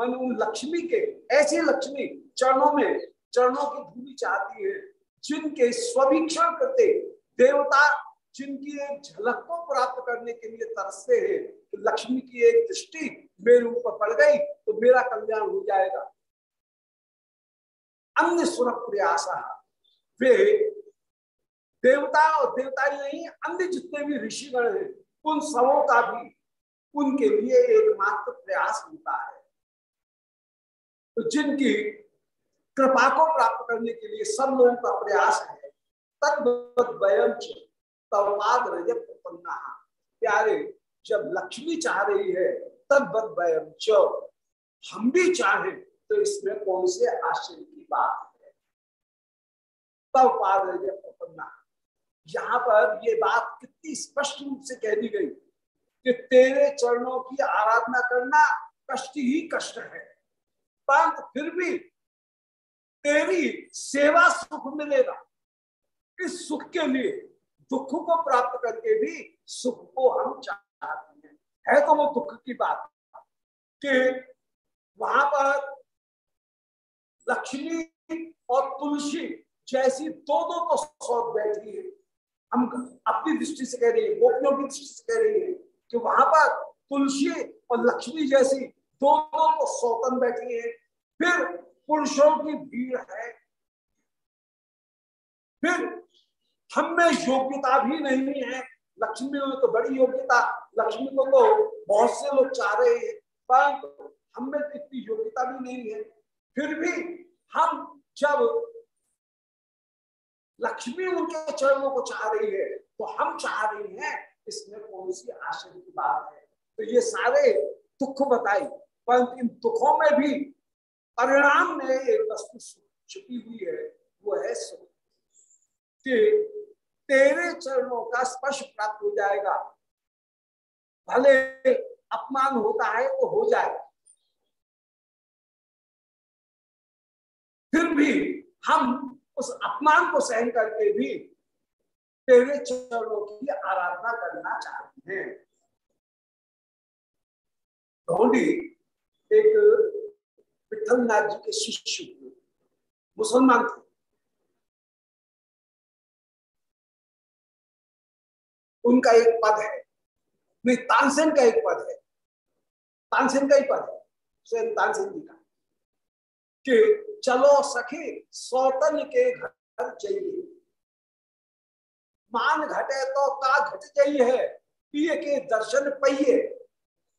मन उन लक्ष्मी के, ऐसी लक्ष्मी चरणों में चरणों की भूमि चाहती है, जिनके स्वीक्षण करते देवता, जिनकी एक झलक को प्राप्त करने के लिए तरसते हैं तो लक्ष्मी की एक दृष्टि मेरे ऊपर पड़ गई तो मेरा कल्याण हो जाएगा। अन्य सुरभ प्रयास वे देवता और देवता ही नहीं, अन्य जितने भी ऋषिगण हैं, उन सबों का भी उनके लिए एकमात्र प्रयास होता है। तो जिनकी कृपा को प्राप्त करने के लिए सब लोगों का प्रयास है। तद्वयम रजत प्यारे, जब लक्ष्मी चाह रही है, तद्वत वयम हम भी चाहे तो इसमें कौन से आश्चर्य की बात है? तब पाद रजत प्रपन्ना यहाँ पर ये बात कितनी स्पष्ट रूप से कह दी गई कि तेरे चरणों की आराधना करना कष्ट ही कष्ट है। परंतु फिर भी तेरी सेवा सुख मिलेगा। इस सुख के लिए, दुख को प्राप्त करके भी सुख को हम चाहते हैं। है तो वो दुख की बात। कि वहाँ पर लक्ष्मी और तुलसी जैसी दो दो को सौंप बैठी है। हम अपनी दृष्टि से कह रही है, गोपियों की दृष्टि से कह रही है कि वहाँ पर तुलसी और लक्ष्मी जैसी दोनों तो सौतन बैठी है। फिर पुरुषों की भीड़ है। फिर हम में योग्यता भी नहीं है। लक्ष्मी में तो बड़ी योग्यता, लक्ष्मी को तो बहुत से लोग चाह रहे हैं पर हम में तो इतनी योग्यता भी नहीं है। फिर भी हम जब लक्ष्मी उनके चरणों को चाह रही है तो हम चाह रही हैं, इसमें कौन सी आश्चर्य की बात है? तो ये सारे दुख बताई परंतु इन दुखों में भी परिणाम में एक वस्तु छुपी हुई है, वो है कि तेरे चरणों का स्पर्श प्राप्त हो जाएगा। भले अपमान होता है तो हो जाए फिर भी हम उस अपमान को सहन करके भी तेरे चरणों की आराधना करना चाहते हैं। धोनी एक विठलनाथ जी के शिष्य मुसलमान थे। उनका एक पद है। नहीं, तानसेन का एक पद है। तानसेन का ही पद है। स्वयं तानसेन जी का। कि चलो सखी सौतन के घर जाइए। मान घटे तो का घट जाइए। है पिए के दर्शन पहिए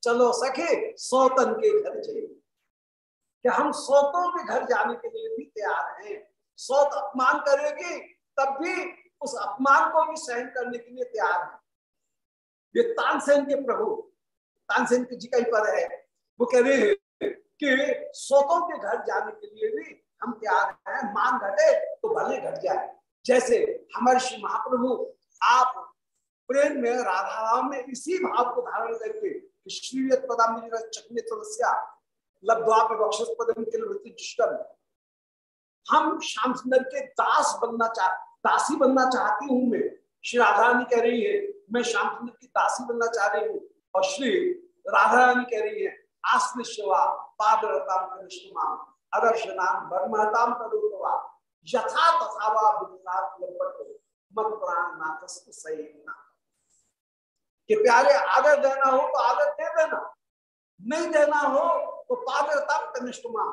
चलो सखे सौतन के घर जाइए। कि हम सौतों के घर जाने के लिए भी तैयार हैं। सौत अपमान करेगी, तब भी उस अपमान को भी सहन करने के लिए तैयार है। ये तानसेन के प्रभु, तानसेन का ही पद है। वो कह रहे हैं कि सोतों के घर जाने के लिए भी हम तैयार हैं। मान घटे तो भले घट जाए। जैसे हमारे श्री महाप्रभु, आप प्रेम में राधा राम में इसी भाव को धारण करके श्रीयत पदाम चकने हम श्याम सुंदर के दास बनना चाह दासी बनना चाहती हूँ मैं। श्री राधा रानी कह रही है, मैं श्याम सुंदर की दासी बनना चाह रही हूँ। और श्री राधा रानी कह रही है, आस्म शिवा पादरताम कनिष्ठमा अदर्शनाम बर्महताम तरुवा यथा तथावा मत प्राण नाथस्त सही कि प्यारे, आदर देना हो तो आदर दे देना। नहीं देना हो तो कनिष्ठमा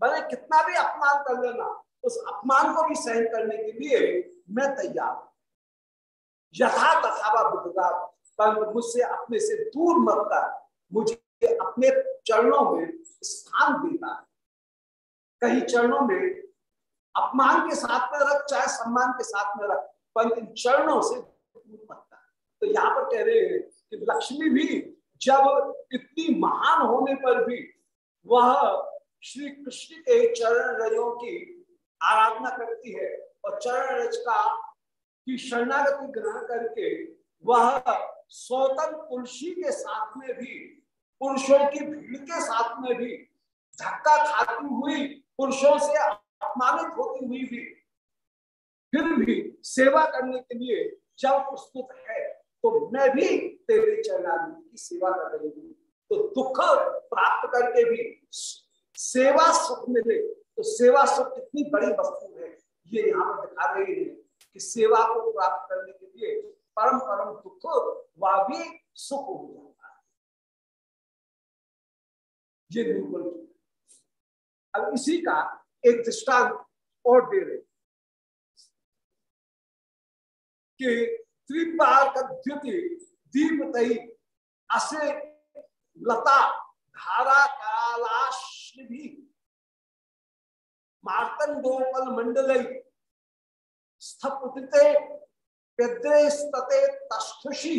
भले कितना भी अपमान कर लेना, उस अपमान को भी सहन करने के लिए मैं तैयार हूँ। यथा तथावा बुद्धगा पर मुझसे अपने से दूर मत कर। मुझे अपने चरणों में स्थान देता है। कहीं चरणों में अपमान के साथ में रख, चाहे सम्मान के साथ में रख पर इन चरणों से दूर मत कर। तो यहाँ पर कह रहे हैं कि लक्ष्मी भी जब इतनी महान होने पर भी वह श्री कृष्ण के चरण रजों की आराधना करती है और चरण रज का की शरणागति ग्रहण करके वह स्वतंत्र तुलसी के साथ में भी, पुरुषों की भीड़ के साथ में भी धक्का खाती हुई, पुरुषों से अपमानित होती हुई भी, फिर भी सेवा करने के लिए जब प्रस्तुत है तो मैं भी तेरे चरणारिंद की सेवा कर रही हूँ। तो दुख प्राप्त करके भी सेवा सुख मिले तो सेवा सुख कितनी बड़ी वस्तु है, ये यहाँ पर दिखा रहे हैं कि सेवा को प्राप्त करने के लिए परम परम दुख, वह भी सुख हो जाता है। ये निर्बल अब इसी का एक दृष्टांत और दे रहे कि त्रिपार द्युति दीप तई असे लता, धारा कालाश्री मार्तन गोपल मंडल स्थपते तस्थुषी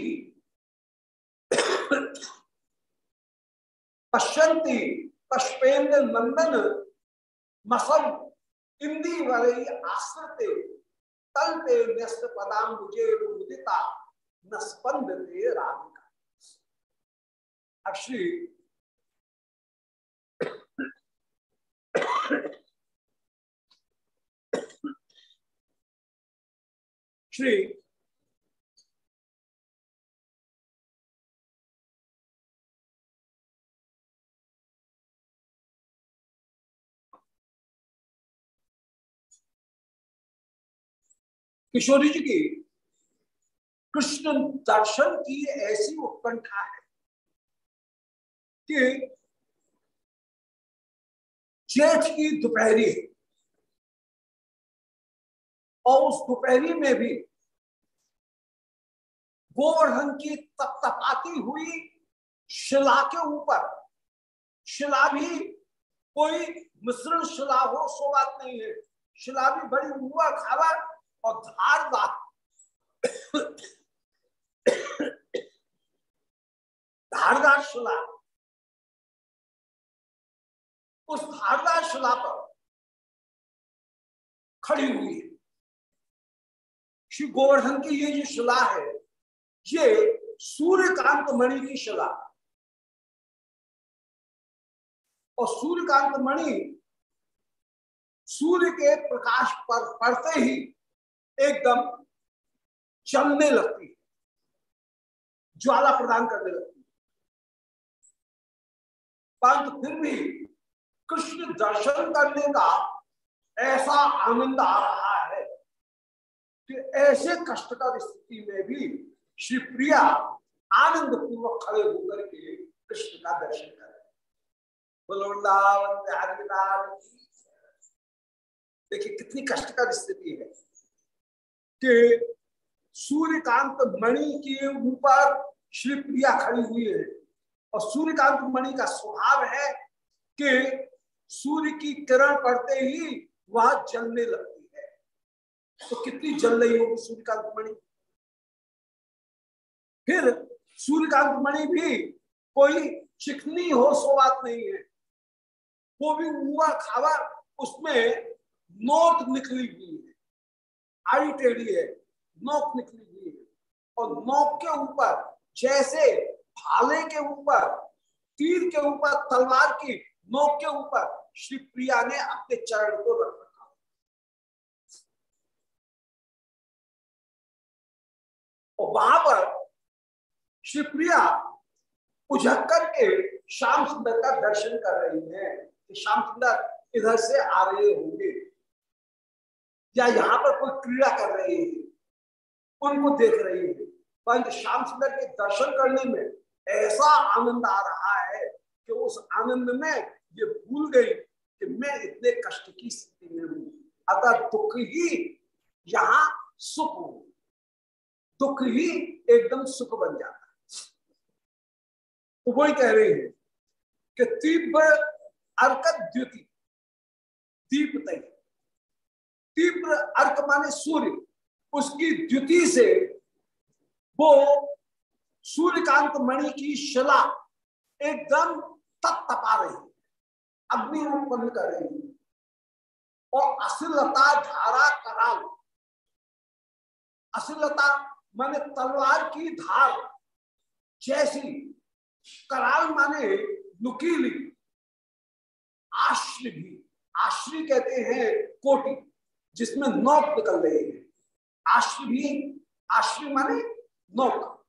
पश्यंती पश्पेन्द्र नंदन मसम इंदी वरई आश्रते तल पे न्यस्त पदाम मुझे मुदिता न स्पंद दे राधिका। श्री श्री किशोरी जी की कृष्ण दर्शन की ऐसी उत्कंठा है। कि जेठ की दोपहरी और उस दोपहरी में भी गोवर्धन की तपतपाती हुई शिला के ऊपर। शिला भी कोई मिश्रण शिला हो, सो बात नहीं है। शिला भी बड़ी हुआ खावा और धारदार धारदार शिला। उस धारदार शिला पर खड़ी हुई है। श्री गोवर्धन की ये जो शिला है, ये सूर्यकांत मणि की शिला। और सूर्यकांत मणि सूर्य के प्रकाश पर पड़ते ही एकदम चलने लगती है, ज्वाला प्रदान करने लगती है। परंतु फिर भी कृष्ण दर्शन करने का ऐसा आनंद आ रहा है कि ऐसे कष्टकर स्थिति में भी श्री प्रिया आनंद पूर्वक खड़े होकर के कृष्ण का दर्शन करें देखिए कितनी कष्टकर स्थिति है कि सूर्यकांत मणि के ऊपर श्री प्रिया खड़ी हुई है और सूर्यकांत मणि का स्वभाव है कि सूर्य की किरण पड़ते ही वह जलने लगती है। तो कितनी जल रही होगी सूर्यकांत मणि फिर सूर्यकांत मणि भी कोई चिकनी हो, सो बात नहीं है। वो भी हुआ खावा, उसमें नोट निकली हुई है। आई टेढ़ी है, नोक निकली हुई है। और नोक के ऊपर, जैसे भाले के ऊपर, तीर के ऊपर, तलवार की नोक के ऊपर श्री प्रिया ने अपने चरण को रख रखा। और वहाँ पर श्री प्रिया उझक करके श्याम सुंदर का दर्शन कर रही है कि श्याम सुंदर इधर से आ रहे होंगे। या यहाँ पर कोई क्रीड़ा कर रहे हैं, उनको देख रही है। परंतु श्याम सुंदर के दर्शन करने में ऐसा आनंद आ रहा है कि उस आनंद में ये भूल गई कि मैं इतने कष्ट की स्थिति में हूँ। अतः दुख ही यहाँ सुख हो। दुख ही एकदम सुख बन जाता है। तो वही कह रही है कि तीव्र अर्क द्युति दीप तय तीव्र अर्क माने सूर्य। उसकी द्युति से वो सूर्यकांत मणि की शिला एकदम तप तपा रही अग्नि उत्पन्न कर रही है। और अश्लीलता धारा कराल अश्लीलता माने तलवार की धार जैसी कराल माने नुकीली आश्री भी, आश्री कहते हैं कोटी, जिसमें नौक निकल रहे हैं। आश्री भी, आश्री माने नौक।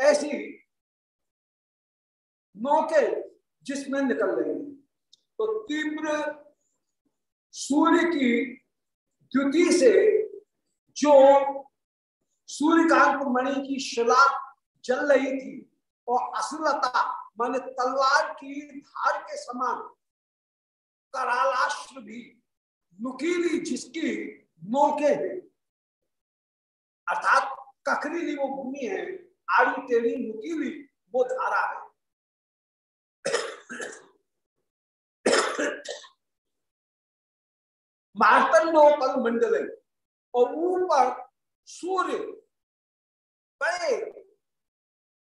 ऐसी नौके जिसमें निकल रही है। तो तीव्र सूर्य की द्युति से जो सूर्यकांत मणि की शिला जल रही थी और असलता माने तलवार की धार के समान करालाश्र भी नुकीली जिसकी नोके है। अर्थात ककरीली वो भूमि है, आड़ी टेढ़ी नुकीली वो धारा है। मार्तंडोपल मंडल। और ऊपर सूर्य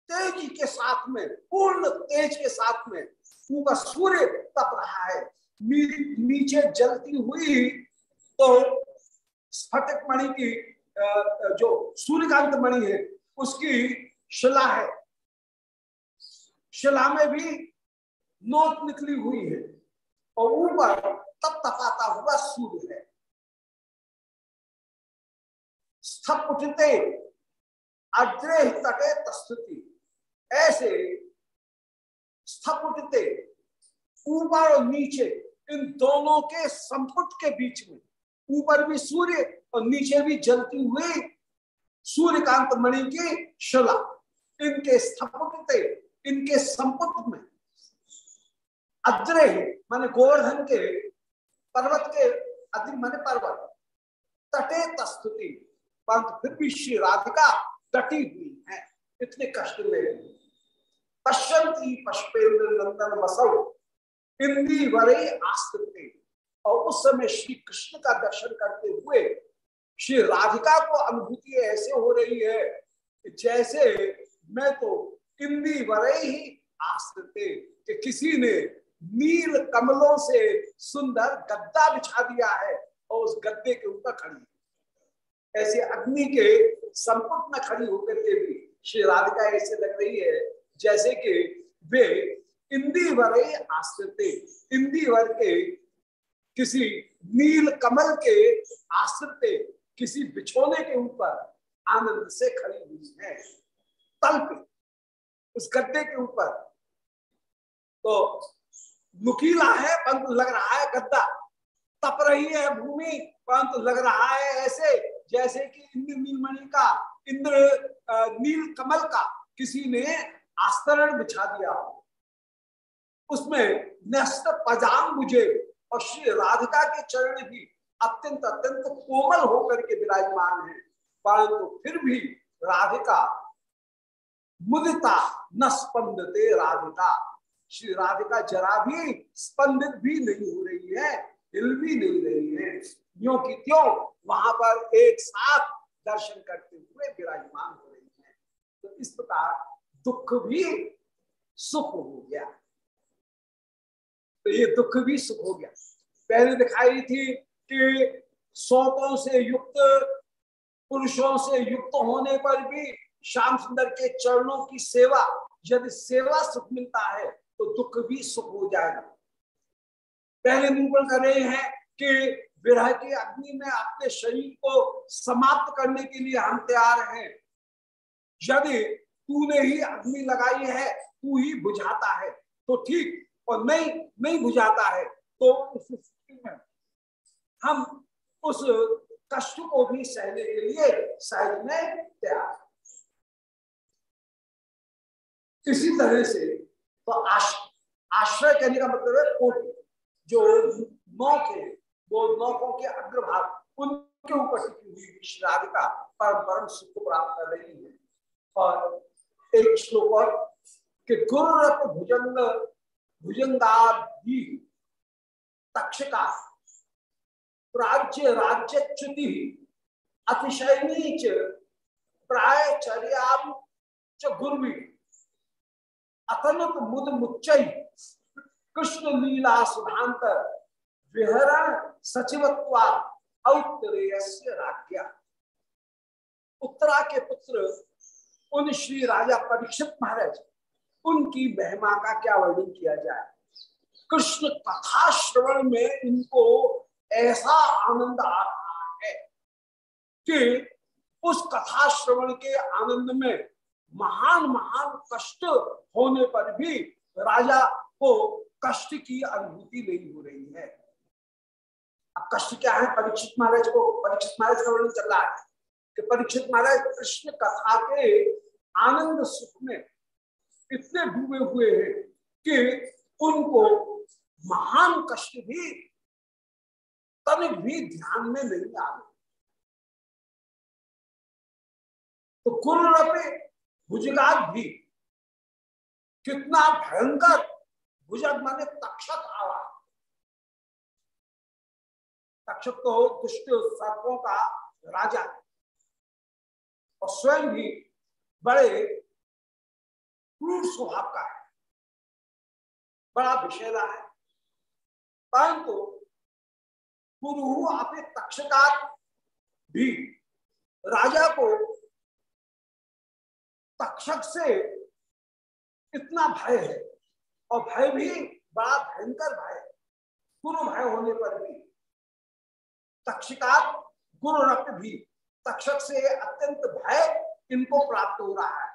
तेज़ी के साथ में पूर्ण तेज के साथ में ऊपर सूर्य तप रहा है। नी, नीचे जलती हुई तो स्फटिक मणि की जो सूर्यकांत मणि है उसकी शिला है। शिला में भी नोट निकली हुई है। और ऊपर तप तपाता हुआ सूर्य है। स्थप उठते अग्रे तटे तस्तुति ऐसे स्थप उठते ऊपर और नीचे, इन दोनों के संपुट के बीच में, ऊपर भी सूर्य और नीचे भी जलती हुई सूर्यकांत मणि की शिला। इनके स्थपटते इनके संपुट में अद्रे माने गोवर्धन के पर्वत के अधिक माने पर्वत। तटे तस्तुति। परंतु फिर भी श्री राधिका डटी हुई है। इतने कष्ट में पश्चंती पशपेन्द्र नंदन बसव इंदी वरे आस्ते और उस समय श्री कृष्ण का दर्शन करते हुए श्री राधिका को अनुभूति ऐसे हो रही है जैसे मैं तो इंदी वरे ही आस्ते कि किसी ने नील कमलों से सुंदर गद्दा बिछा दिया है और उस गद्दे के ऊपर खड़ी ऐसे अग्नि के संपुट में खड़ी होकर के भी श्री राधिका ऐसे लग रही है जैसे कि वे इंदी वर आश्रित, इंदी वर के किसी नील कमल के आश्रित, किसी बिछोने के ऊपर आनंद से खड़ी हुई है। तल पे, उस गद्दे के ऊपर। तो नुकीला है परंतु लग रहा है, गद्दा। तप रही है भूमि परंतु लग रहा है ऐसे, जैसे कि इंद्र नीलमणि का, इंद्र नील कमल का किसी ने आस्तरण बिछा दिया उसमें नस्त पजाम मुझे और श्री राधिका के चरण भी अत्यंत अत्यंत कोमल होकर के विराजमान है। परंतु फिर भी राधिका, मुदिता न स्पंदते राधिका। श्री राधिका जरा भी स्पंदित भी नहीं हो रही है, हिल भी नहीं रही है। क्यों की क्यों? वहाँ पर एक साथ दर्शन करते हुए विराजमान हो रही है। तो इस प्रकार दुख भी सुख हो गया। तो ये दुख भी सुख हो गया। पहले दिखाई थी कि सौतों से युक्त, पुरुषों से युक्त होने पर भी श्याम सुंदर के चरणों की सेवा, यदि सेवा सुख मिलता है तो दुख भी सुख हो जाएगा। पहले निरूपण कर रहे हैं कि विरह की अग्नि में अपने शरीर को समाप्त करने के लिए हम तैयार हैं। यदि तूने ही अग्नि लगाई है, तू ही बुझाता है तो ठीक, और नहीं नहीं बुझाता है तो उस स्थिति में हम उस कष्ट को भी सहने के लिए सहज में तैयार इसी तरह से तो आश, आश्रय कहने का मतलब है कोटि जो नौ के वो नौकों के अग्रभाग उनके ऊपर टिकी हुई विश्राधिका परम परम सुख प्राप्त कर रही है। और एक श्लोक और कि गुरुरत भुजंग भुजंगादि तक्षका प्राज्य राज्य च्युति अतिशयनी च प्राय चर्याम च गुरुवी अतनुत मुद मुच्चई कृष्ण लीला सुधांत विहरण सचिवत्वा औत्तरेयस्य राज्ञा। उत्तरा के पुत्र, उन श्री राजा परीक्षित महाराज, उनकी महिमा का क्या वर्णन किया जाए? कृष्ण कथा श्रवण में इनको ऐसा आनंद आ रहा है कि उस कथा श्रवण के आनंद में महान महान कष्ट होने पर भी राजा को कष्ट की अनुभूति नहीं हो रही है। अब कष्ट क्या है? परीक्षित महाराज को, परीक्षित महाराज का वर्णन चल रहा है कि परीक्षित महाराज कृष्ण कथा के आनंद सुख में इतने डूबे हुए हैं कि उनको महान कष्ट भी तन भी ध्यान में नहीं आ रहे। तो कुर्रपे भुजगात भी। कितना भयंकर। भुजग माने तक्षक आवा। तक्षक तो दुष्ट सर्पों का राजा। और स्वयं भी बड़े क्रूर स्वभाव का है। बड़ा विषेला है। परंतु गुरु अपने तक्षका भी। राजा को तक्षक से इतना भय है, और भय भी बड़ा भयंकर भय गुरु भय होने पर भी तक्षिका गुरु रक्त भी तक्षक से अत्यंत भय इनको प्राप्त हो रहा है।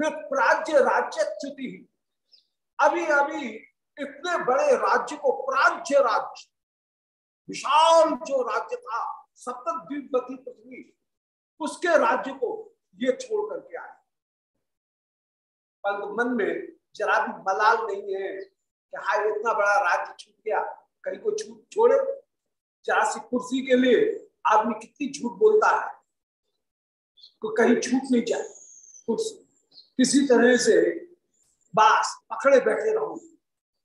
फिर प्राज्य राज्य च्युति अभी अभी इतने बड़े राज्य को प्राज्य राज्य, विशाल जो राज्य था सप्त द्वीपति पृथ्वी, उसके राज्य को ये छोड़ करके आए। परंतु मन में जरा भी मलाल नहीं है कि हाँ इतना बड़ा राज्य छूट गया, कहीं को छूट छोड़े। जरा सी कुर्सी के लिए आदमी कितनी झूठ बोलता है तो कहीं छूट नहीं जाए कुर्सी। किसी तरह से बास पकड़े बैठे रहूँ।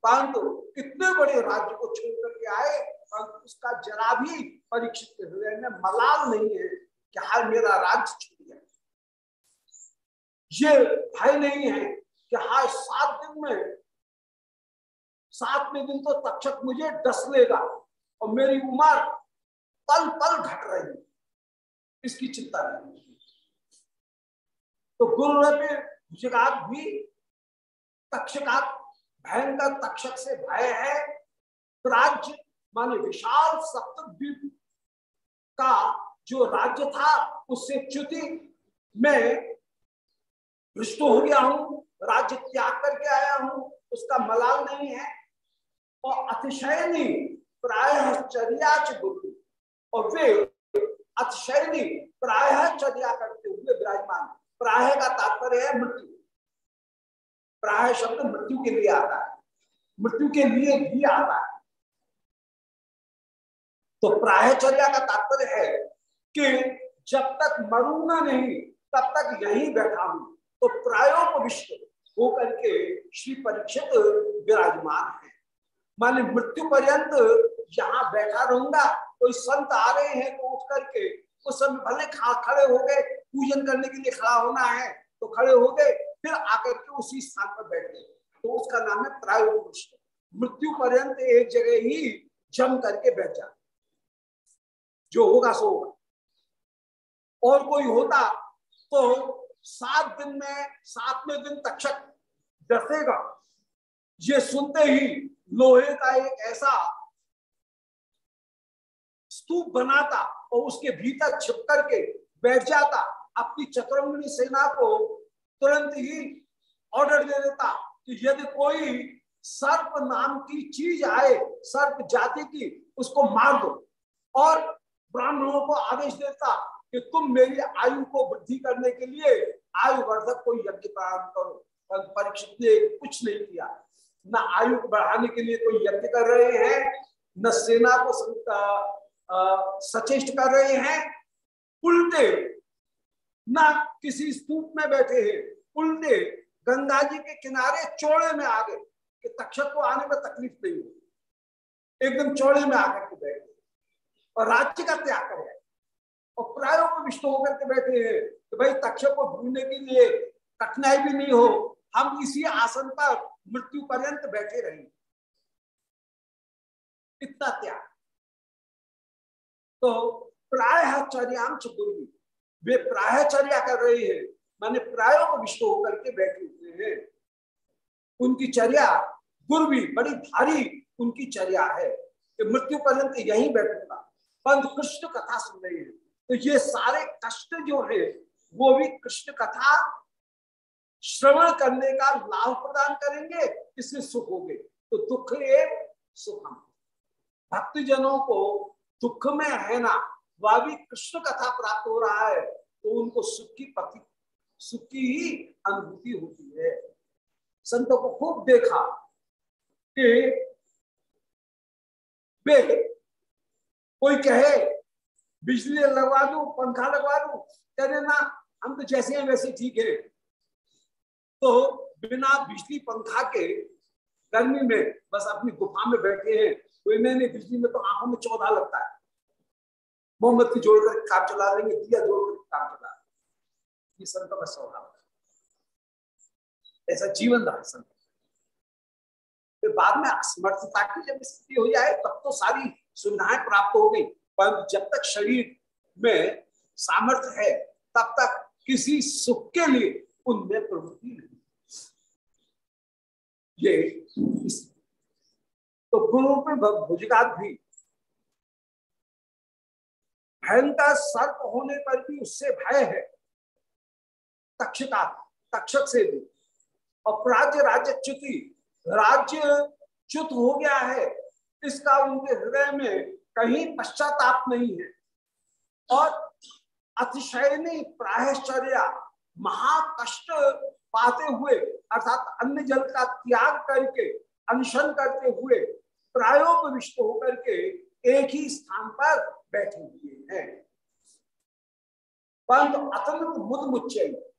परंतु इतने बड़े राज्य को छोड़ करके आए परंतु उसका जरा भी परीक्षित हृदय में मलाल नहीं है कि हाल मेरा राज्य छूट गया। ये भय नहीं है कि हाय, सात दिन में, सातवें दिन तो तक्षक मुझे डस लेगा और मेरी उम्र पल पल घट रही है। इसकी चिंता नहीं तो गुरु भुजगात भी तक्षकात, भयंकर तक्षक से भय है। राज्य माने विशाल सप्तद्वीप का जो राज्य था, उससे च्युति में भ्रष्ट हो गया हूँ, राज्य त्याग करके आया हूँ, उसका मलाल नहीं है। और अतिशयनी प्राय चर्या गुरु। और वे अतिशयनी प्राय चर्या करते हुए विराजमान। प्राय का तात्पर्य है मृत्यु। प्राय शब्द मृत्यु के लिए आता है। मृत्यु के लिए भी आता है। तो प्रायचर्या का तात्पर्य है कि जब तक मरूँगा नहीं, तब तक यही बैठा हूँ। तो प्रायोपविष्ट होकर के श्री परीक्षित विराजमान है। माने मृत्यु पर्यंत यहाँ बैठा रहूँगा, कोई संत आ रहे हैं तो उठ करके, उस समय भले खड़े हो गए, पूजन करने के लिए खड़ा होना है तो खड़े हो गए, फिर आकर के उसी स्थान पर बैठ गए। तो उसका नाम है प्रायोपुरुष मृत्यु पर्यंत एक जगह ही जम करके बैठ जा जो होगा, सो होगा। और कोई होता तो सात दिन में, सातवें दिन तक्षक डसेगा ये सुनते ही लोहे का एक ऐसा स्तूप बनाता और उसके भीतर छिप करके बैठ जाता, अपनी चतुरंगनी सेना को तुरंत ही ऑर्डर दे देता कि यदि कोई सर्प नाम की चीज़ आए, सर्प जाति की, उसको मार दो। और ब्राह्मणों को आदेश देता कि तुम मेरी आयु को वृद्धि करने के लिए आयु वर्धक कोई यज्ञ प्रारंभ करो। परीक्षित ने कुछ नहीं किया। न आयु को बढ़ाने के लिए कोई यज्ञ कर रहे हैं, न सेना को सचेष्ट कर रहे हैं, उल्टे न किसी स्तूप में बैठे हैं, उल्टे गंगा जी के किनारे चौड़े में आ गए कि तक्षक को आने में तकलीफ़ नहीं हो एकदम चौड़े में आकर के बैठ। गए और राज्य का त्याग कर। और प्रायों को विष्णु होकर के बैठे हैं कि भाई तक्षक को ढूँढने के लिए कठिनाई भी नहीं हो, हम इसी आसन पर मृत्यु पर्यंत बैठे रहेंगे इतना त्याग। तो प्राय चर्याम चुगुर्वी वे प्राय चर्या कर रहे हैं, माने प्रायों को विष्णु होकर के बैठे हुए हैं। उनकी चर्या गुरवी बड़ी भारी उनकी चर्या है कि मृत्यु पर्यंत यही बैठूँगा। पंत कृष्ण कथा सुन रहे है। तो ये सारे कष्ट जो है, वो भी कृष्ण कथा श्रवण करने का लाभ प्रदान करेंगे, इससे सुख हो गए तो दुख एक सुखम भक्तजनों को दुख में रहना, वह भी कृष्ण कथा प्राप्त हो रहा है तो उनको सुख की पति सुख की ही अनुभूति होती है। संतों को खूब देखा कि वे कोई कहे बिजली लगवा दू, पंखा लगवा दू कहने ना हम तो जैसे हैं वैसे ठीक है। तो बिना बिजली पंखा के गर्मी में बस अपनी गुफा में बैठे हैं, कोई नहीं नहीं बिजली में तो आँखों में चौधा लगता है। मोमबत्ती जोड़कर काम चला लेंगे, दिया जोड़कर काम चला ये संत का स्वभाव ऐसा जीवन रहा संत बाद में असमर्थता की जब स्थिति हो जाए, तब तो सारी सुविधाएँ प्राप्त हो गई। पर जब तक शरीर में सामर्थ्य है, तब तक किसी सुख के लिए उनमें प्रवृत्ति नहीं। ये तो गुरु में भुजगात भी भयंकर सर्प होने पर भी उससे भय है। तक्षका तक्षक से भी। और प्राज्य राज्य च्युति, राज्य च्युत हो गया है। इसका उनके हृदय में कहीं पश्चाताप नहीं है। और अतिशयनी प्रायश्चर्या महाकष्ट पाते हुए, अर्थात अन्य जल का त्याग करके, अनशन करते हुए, प्रायोपविष्ट होकर के एक ही स्थान पर बैठे हुए हैं। परंतु अतंत मुद मुच्चय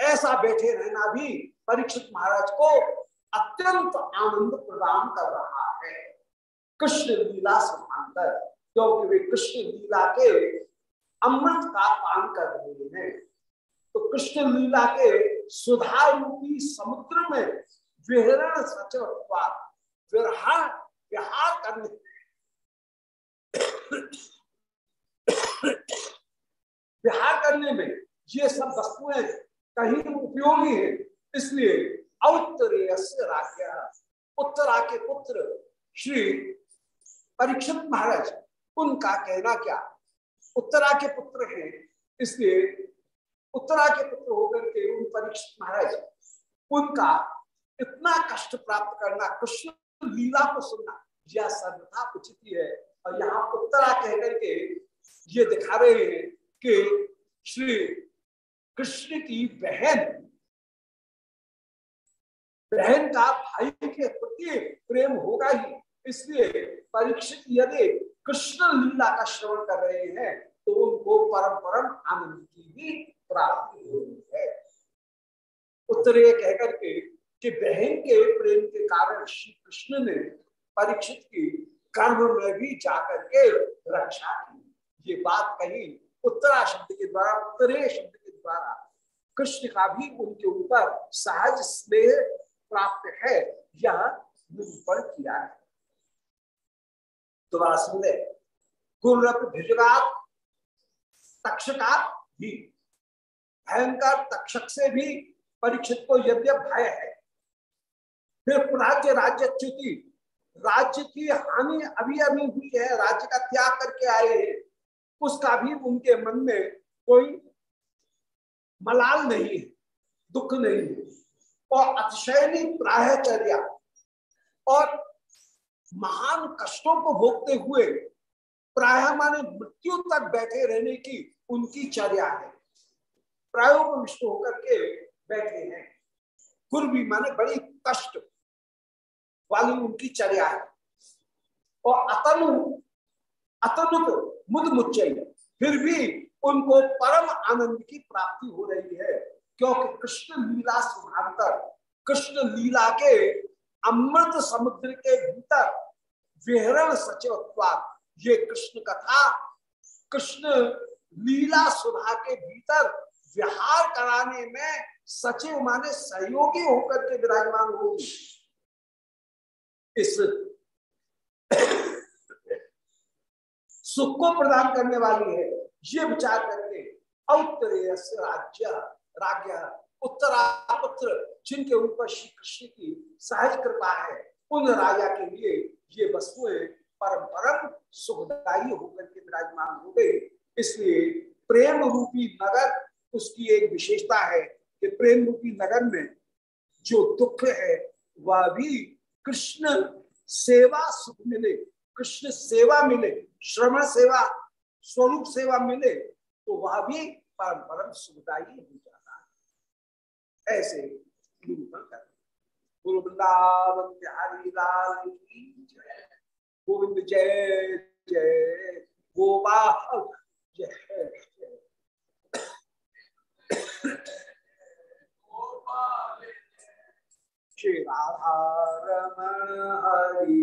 ऐसा बैठे रहना भी परीक्षित महाराज को अत्यंत आनंद प्रदान कर रहा है। कृष्ण लीला समांतर क्योंकि वे कृष्ण लीला के अमृत का पान कर रहे हैं। तो कृष्ण लीला के सुधार रूपी समुद्र में विहरण सचवार विहार विहार करने। विहार करने में ये सब वस्तुएँ कहीं उपयोगी है, इसलिए औत्तरेय राज्य उत्तरा के पुत्र श्री परीक्षित महाराज, उनका कहना क्या? उत्तरा के पुत्र हैं, इसलिए उत्तरा के पुत्र होकर के उन परीक्षित महाराज, उनका इतना कष्ट प्राप्त करना, कृष्ण लीला को सुनना, यह सर्वथा उचित है। और यहाँ उत्तरा कहकर के ये दिखा रहे हैं कि श्री कृष्ण की बहन बहन का भाई के प्रति प्रेम होगा ही। इसलिए परीक्षित यदि कृष्ण लीला का श्रवण कर रहे हैं तो उनको परम परम आनंद की भी प्राप्ति हो रही है। उत्तरे कहकर के कि बहन के प्रेम के कारण श्री कृष्ण ने परीक्षित की कर्म में भी जाकर के रक्षा की। ये बात कही उत्तरा शब्द के द्वारा, उत्तरे शब्द के द्वारा। कृष्ण का भी उनके ऊपर सहज स्नेह प्राप्त है, यह निरूपण किया है। दोबारा सुन ले। तक्षकात भी। भयंकर तक्षक से भी परीक्षित को यद्य भय है। फिर राज्य राज्य च्युति। राज्य की हानि अभी अभी हुई है, राज्य का त्याग करके आए हैं। उसका भी उनके मन में कोई मलाल नहीं है, दुख नहीं है। और अतिशयनी प्रायचर्या। और महान कष्टों को भोगते हुए प्राय माने मृत्यु तक बैठे रहने की उनकी चर्या है। प्रायोगिष्ट होकर के बैठे हैं। कुर्बी माने बड़ी कष्ट वाली उनकी चर्या है। और अतनु अतनु को मुद मुच्चई, फिर भी उनको परम आनंद की प्राप्ति हो रही है, क्योंकि कृष्ण लीला सुधांतर कृष्ण लीला के अमृत समुद्र के भीतर विहरण सचिवत्वा ये कृष्ण कथा, कृष्ण लीला सुधा के भीतर विहार कराने में सचिव माने सहयोगी होकर के विराजमान होगी। इस सुख को प्रदान करने वाली है। ये विचार करके औत्तरेय राज्य राज्य, उत्तरापुत्र जिनके ऊपर श्री कृष्ण की सहज कृपा है, उन राजा के लिए ये वस्तुएँ परम परम सुखदायी होकर के विराजमान हो गए इसलिए प्रेम रूपी नगर उसकी एक विशेषता है कि प्रेम रूपी नगर में जो दुख है, वह भी कृष्ण सेवा सुख मिले, कृष्ण सेवा मिले श्रवण सेवा, स्वरूप सेवा मिले तो वह भी परम परम सुखदायी हो जाता है। ऐसे वृंदावन बिहारी लाल गोविंद जय जय गोपाल। जय श्री राधा रमण हरि